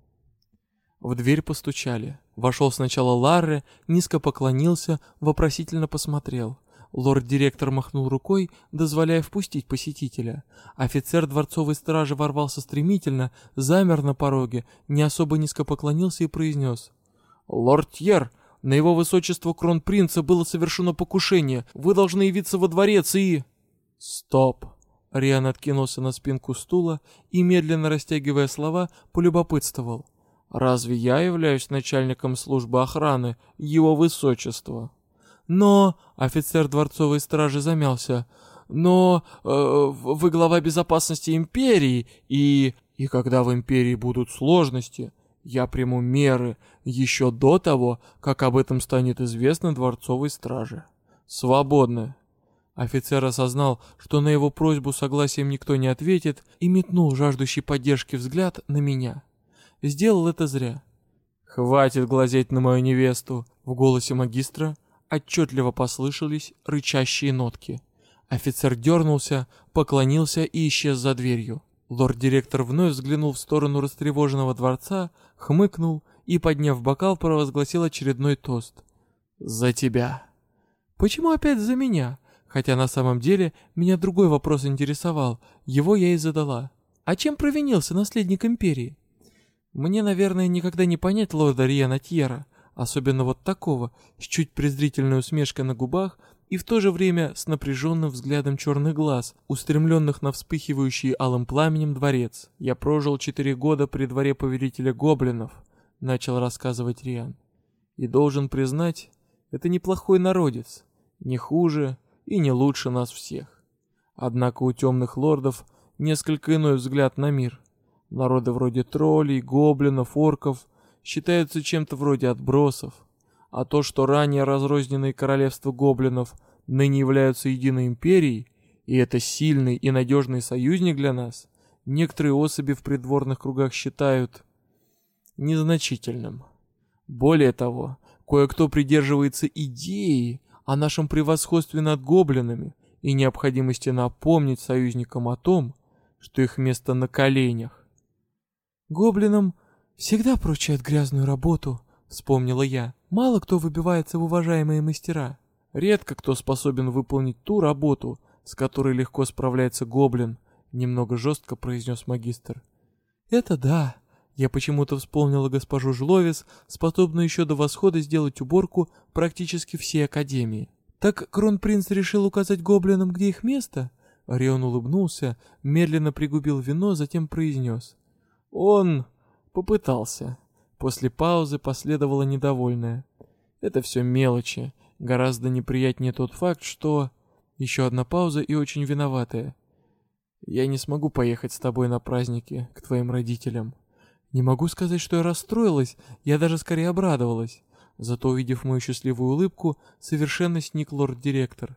[SPEAKER 1] В дверь постучали. Вошел сначала Ларре, низко поклонился, вопросительно посмотрел. Лорд-директор махнул рукой, дозволяя впустить посетителя. Офицер дворцовой стражи ворвался стремительно, замер на пороге, не особо низко поклонился и произнес. «Лорд Тьер, на его высочество кронпринца было совершено покушение. Вы должны явиться во дворец и...» «Стоп!» Риан откинулся на спинку стула и, медленно растягивая слова, полюбопытствовал. «Разве я являюсь начальником службы охраны его высочества?» «Но...» — офицер дворцовой стражи замялся. «Но... Э, вы глава безопасности империи, и... И когда в империи будут сложности, я приму меры еще до того, как об этом станет известно дворцовой страже. Свободны». Офицер осознал, что на его просьбу согласием никто не ответит, и метнул жаждущий поддержки взгляд на меня. Сделал это зря. «Хватит глазеть на мою невесту!» В голосе магистра отчетливо послышались рычащие нотки. Офицер дернулся, поклонился и исчез за дверью. Лорд-директор вновь взглянул в сторону растревоженного дворца, хмыкнул и, подняв бокал, провозгласил очередной тост. «За тебя!» «Почему опять за меня?» Хотя на самом деле меня другой вопрос интересовал, его я и задала. «А чем провинился наследник Империи?» Мне, наверное, никогда не понять лорда Риана Тьера, особенно вот такого, с чуть презрительной усмешкой на губах и в то же время с напряженным взглядом черных глаз, устремленных на вспыхивающий алым пламенем дворец. «Я прожил четыре года при дворе повелителя гоблинов», — начал рассказывать Риан. «И должен признать, это неплохой народец, не хуже и не лучше нас всех. Однако у темных лордов несколько иной взгляд на мир. Народы вроде троллей, гоблинов, орков — считаются чем-то вроде отбросов, а то, что ранее разрозненные королевства гоблинов ныне являются единой империей, и это сильный и надежный союзник для нас, некоторые особи в придворных кругах считают незначительным. Более того, кое-кто придерживается идеи о нашем превосходстве над гоблинами и необходимости напомнить союзникам о том, что их место на коленях. Гоблинам «Всегда поручают грязную работу», — вспомнила я. «Мало кто выбивается в уважаемые мастера. Редко кто способен выполнить ту работу, с которой легко справляется гоблин», — немного жестко произнес магистр. «Это да», я почему-то вспомнила госпожу Жловис, способную еще до восхода сделать уборку практически всей Академии. «Так кронпринц решил указать гоблинам, где их место?» Орион улыбнулся, медленно пригубил вино, затем произнес. «Он Попытался. После паузы последовало недовольное. Это все мелочи. Гораздо неприятнее тот факт, что... Еще одна пауза и очень виноватая. Я не смогу поехать с тобой на праздники к твоим родителям. Не могу сказать, что я расстроилась, я даже скорее обрадовалась. Зато, увидев мою счастливую улыбку, совершенно сник лорд-директор.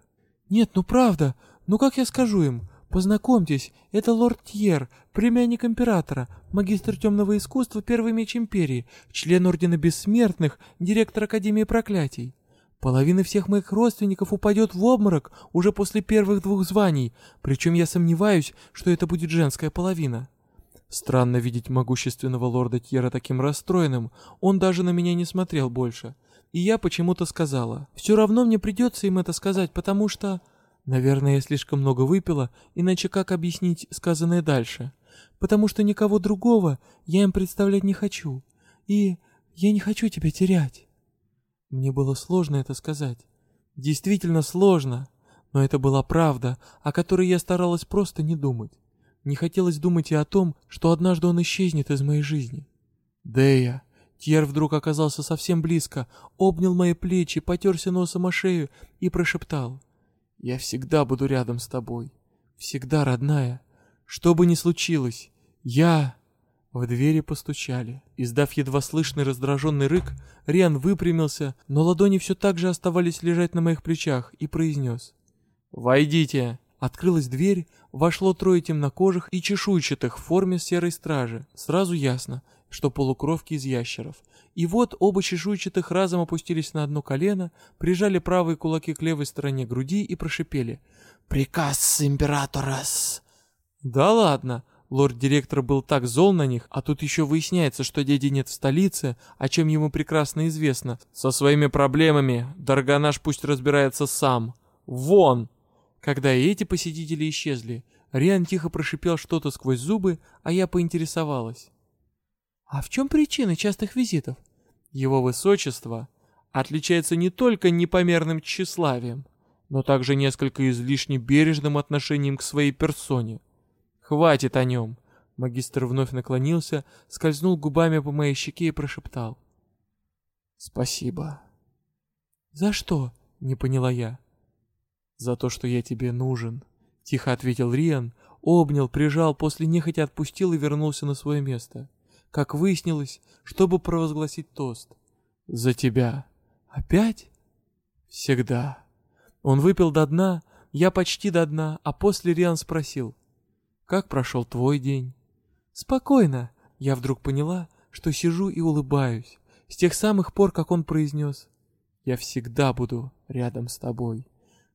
[SPEAKER 1] «Нет, ну правда, ну как я скажу им? Познакомьтесь, это лорд Тьер, племянник императора, магистр темного искусства, первый меч империи, член Ордена Бессмертных, директор Академии Проклятий. Половина всех моих родственников упадет в обморок уже после первых двух званий, причем я сомневаюсь, что это будет женская половина. Странно видеть могущественного лорда Тьера таким расстроенным, он даже на меня не смотрел больше. И я почему-то сказала, все равно мне придется им это сказать, потому что... Наверное, я слишком много выпила, иначе как объяснить сказанное дальше? Потому что никого другого я им представлять не хочу. И я не хочу тебя терять. Мне было сложно это сказать. Действительно сложно. Но это была правда, о которой я старалась просто не думать. Не хотелось думать и о том, что однажды он исчезнет из моей жизни. Дэя. Тьер вдруг оказался совсем близко, обнял мои плечи, потерся носом о шею и прошептал. Я всегда буду рядом с тобой. Всегда, родная. Что бы ни случилось, я...» В двери постучали. Издав едва слышный раздраженный рык, Риан выпрямился, но ладони все так же оставались лежать на моих плечах, и произнес. «Войдите!» Открылась дверь, вошло трое темнокожих и чешуйчатых в форме серой стражи. Сразу ясно, что полукровки из ящеров. И вот оба чешуйчатых разом опустились на одно колено, прижали правые кулаки к левой стороне груди и прошипели «Приказ императорас!» «Да ладно!» Лорд-директор был так зол на них, а тут еще выясняется, что дяди нет в столице, о чем ему прекрасно известно. Со своими проблемами Дарганаш пусть разбирается сам. Вон! Когда и эти посетители исчезли, Риан тихо прошипел что-то сквозь зубы, а я поинтересовалась. «А в чем причина частых визитов?» «Его высочество отличается не только непомерным тщеславием, но также несколько излишне бережным отношением к своей персоне. Хватит о нем!» Магистр вновь наклонился, скользнул губами по моей щеке и прошептал. «Спасибо». «За что?» — не поняла я. «За то, что я тебе нужен», — тихо ответил Риан, обнял, прижал, после нехотя отпустил и вернулся на свое место. Как выяснилось, чтобы провозгласить тост. «За тебя». «Опять?» «Всегда». Он выпил до дна, я почти до дна, а после Риан спросил. «Как прошел твой день?» «Спокойно». Я вдруг поняла, что сижу и улыбаюсь. С тех самых пор, как он произнес «Я всегда буду рядом с тобой».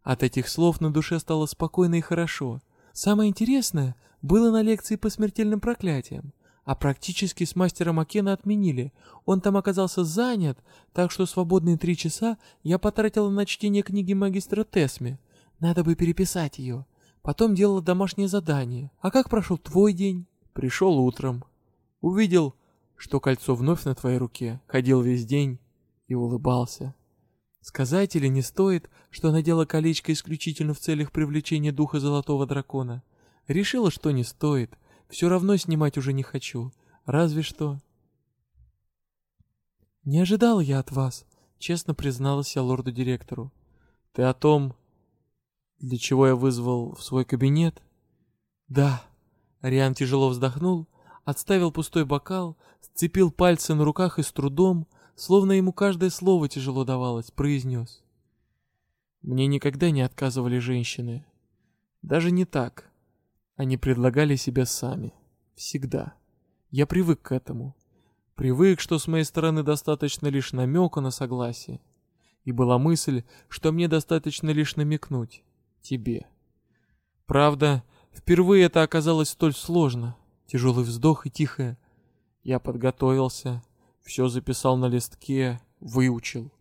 [SPEAKER 1] От этих слов на душе стало спокойно и хорошо. Самое интересное было на лекции по смертельным проклятиям. А практически с мастером Акена отменили. Он там оказался занят, так что свободные три часа я потратила на чтение книги магистра Тесми. Надо бы переписать ее. Потом делала домашнее задание. А как прошел твой день? Пришел утром. Увидел, что кольцо вновь на твоей руке. Ходил весь день и улыбался. Сказать или не стоит, что надела колечко исключительно в целях привлечения духа золотого дракона. Решила, что не стоит. Все равно снимать уже не хочу. Разве что... Не ожидал я от вас, честно призналась я лорду-директору. Ты о том, для чего я вызвал в свой кабинет? Да. Ариан тяжело вздохнул, отставил пустой бокал, сцепил пальцы на руках и с трудом, словно ему каждое слово тяжело давалось, произнес. Мне никогда не отказывали женщины. Даже не так. Они предлагали себя сами. Всегда. Я привык к этому. Привык, что с моей стороны достаточно лишь намека на согласие. И была мысль, что мне достаточно лишь намекнуть. Тебе. Правда, впервые это оказалось столь сложно. Тяжелый вздох и тихое. Я подготовился. Все записал на листке, выучил.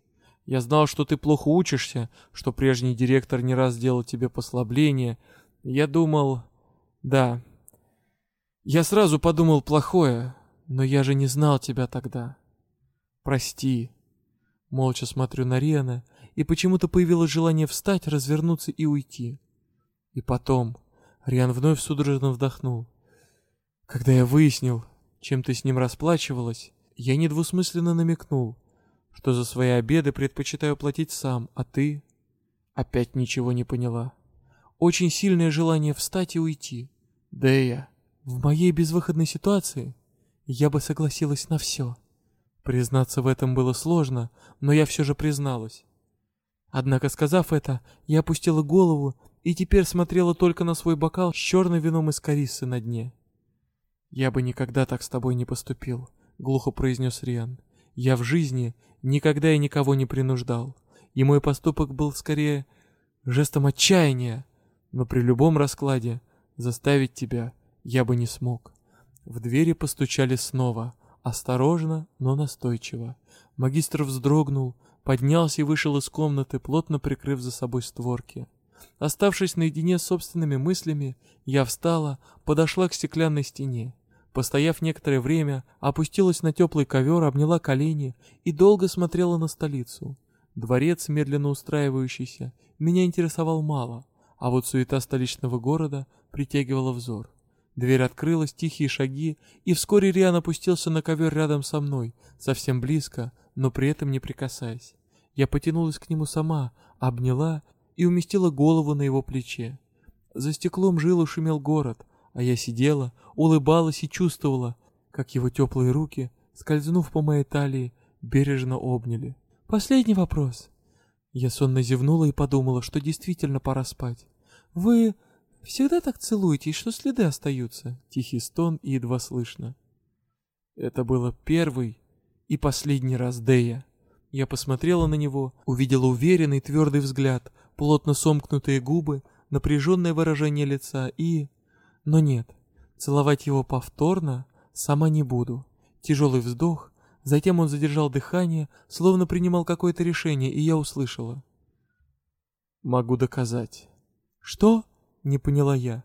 [SPEAKER 1] Я знал, что ты плохо учишься, что прежний директор не раз делал тебе послабление. Я думал... Да. Я сразу подумал плохое, но я же не знал тебя тогда. Прости. Молча смотрю на Риана, и почему-то появилось желание встать, развернуться и уйти. И потом... Риан вновь судорожно вдохнул. Когда я выяснил, чем ты с ним расплачивалась, я недвусмысленно намекнул, что за свои обеды предпочитаю платить сам, а ты... Опять ничего не поняла. Очень сильное желание встать и уйти. Да и я. В моей безвыходной ситуации я бы согласилась на все. Признаться в этом было сложно, но я все же призналась. Однако, сказав это, я опустила голову и теперь смотрела только на свой бокал с черным вином из корисы на дне. Я бы никогда так с тобой не поступил. — глухо произнес Риан. «Я в жизни никогда и никого не принуждал, и мой поступок был скорее жестом отчаяния, но при любом раскладе заставить тебя я бы не смог». В двери постучали снова, осторожно, но настойчиво. Магистр вздрогнул, поднялся и вышел из комнаты, плотно прикрыв за собой створки. Оставшись наедине с собственными мыслями, я встала, подошла к стеклянной стене. Постояв некоторое время, опустилась на теплый ковер, обняла колени и долго смотрела на столицу. Дворец, медленно устраивающийся, меня интересовал мало, а вот суета столичного города притягивала взор. Дверь открылась, тихие шаги, и вскоре Риан опустился на ковер рядом со мной, совсем близко, но при этом не прикасаясь. Я потянулась к нему сама, обняла и уместила голову на его плече. За стеклом жил и шумел город, а я сидела, улыбалась и чувствовала, как его теплые руки, скользнув по моей талии, бережно обняли. Последний вопрос. Я сонно зевнула и подумала, что действительно пора спать. Вы всегда так целуетесь, что следы остаются? Тихий стон и едва слышно. Это было первый И последний раз, Дея. Я посмотрела на него, увидела уверенный твердый взгляд, плотно сомкнутые губы, напряженное выражение лица и... Но нет, целовать его повторно сама не буду. Тяжелый вздох, затем он задержал дыхание, словно принимал какое-то решение, и я услышала. «Могу доказать». «Что?» — не поняла я.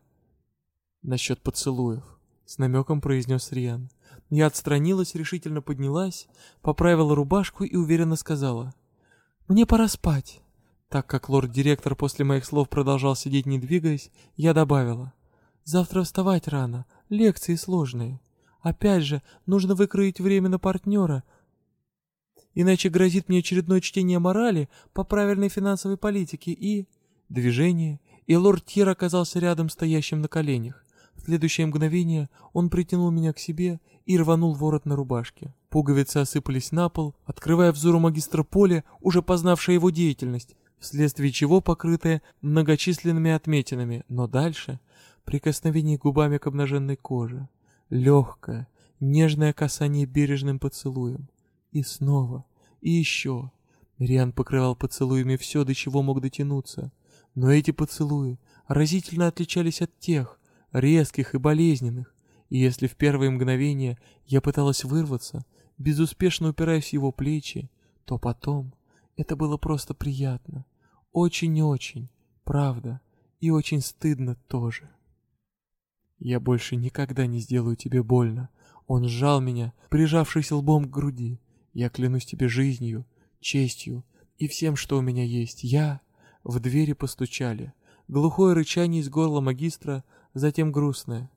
[SPEAKER 1] «Насчет поцелуев», — с намеком произнес Риан. Я отстранилась, решительно поднялась, поправила рубашку и уверенно сказала. «Мне пора спать». Так как лорд-директор после моих слов продолжал сидеть не двигаясь, я добавила. «Завтра вставать рано, лекции сложные. Опять же, нужно выкроить время на партнера, иначе грозит мне очередное чтение морали по правильной финансовой политике и...» Движение, и лорд Тир оказался рядом, стоящим на коленях. В следующее мгновение он притянул меня к себе и рванул ворот на рубашке. Пуговицы осыпались на пол, открывая взору магистра Поля, уже познавшая его деятельность, вследствие чего покрытая многочисленными отметинами, но дальше прикосновение губами к обнаженной коже, легкое, нежное касание бережным поцелуем. И снова, и еще. Риан покрывал поцелуями все, до чего мог дотянуться. Но эти поцелуи разительно отличались от тех, резких и болезненных, и если в первые мгновения я пыталась вырваться, безуспешно упираясь в его плечи, то потом это было просто приятно. Очень-очень, правда, и очень стыдно тоже. Я больше никогда не сделаю тебе больно. Он сжал меня, прижавшись лбом к груди. Я клянусь тебе жизнью, честью и всем, что у меня есть. Я... В двери постучали. Глухое рычание из горла магистра затем грустное.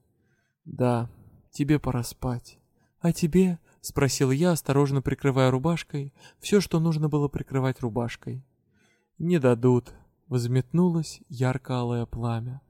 [SPEAKER 1] «Да, тебе пора спать». «А тебе?» — спросил я, осторожно прикрывая рубашкой все, что нужно было прикрывать рубашкой. «Не дадут», — возметнулось ярко-алое пламя.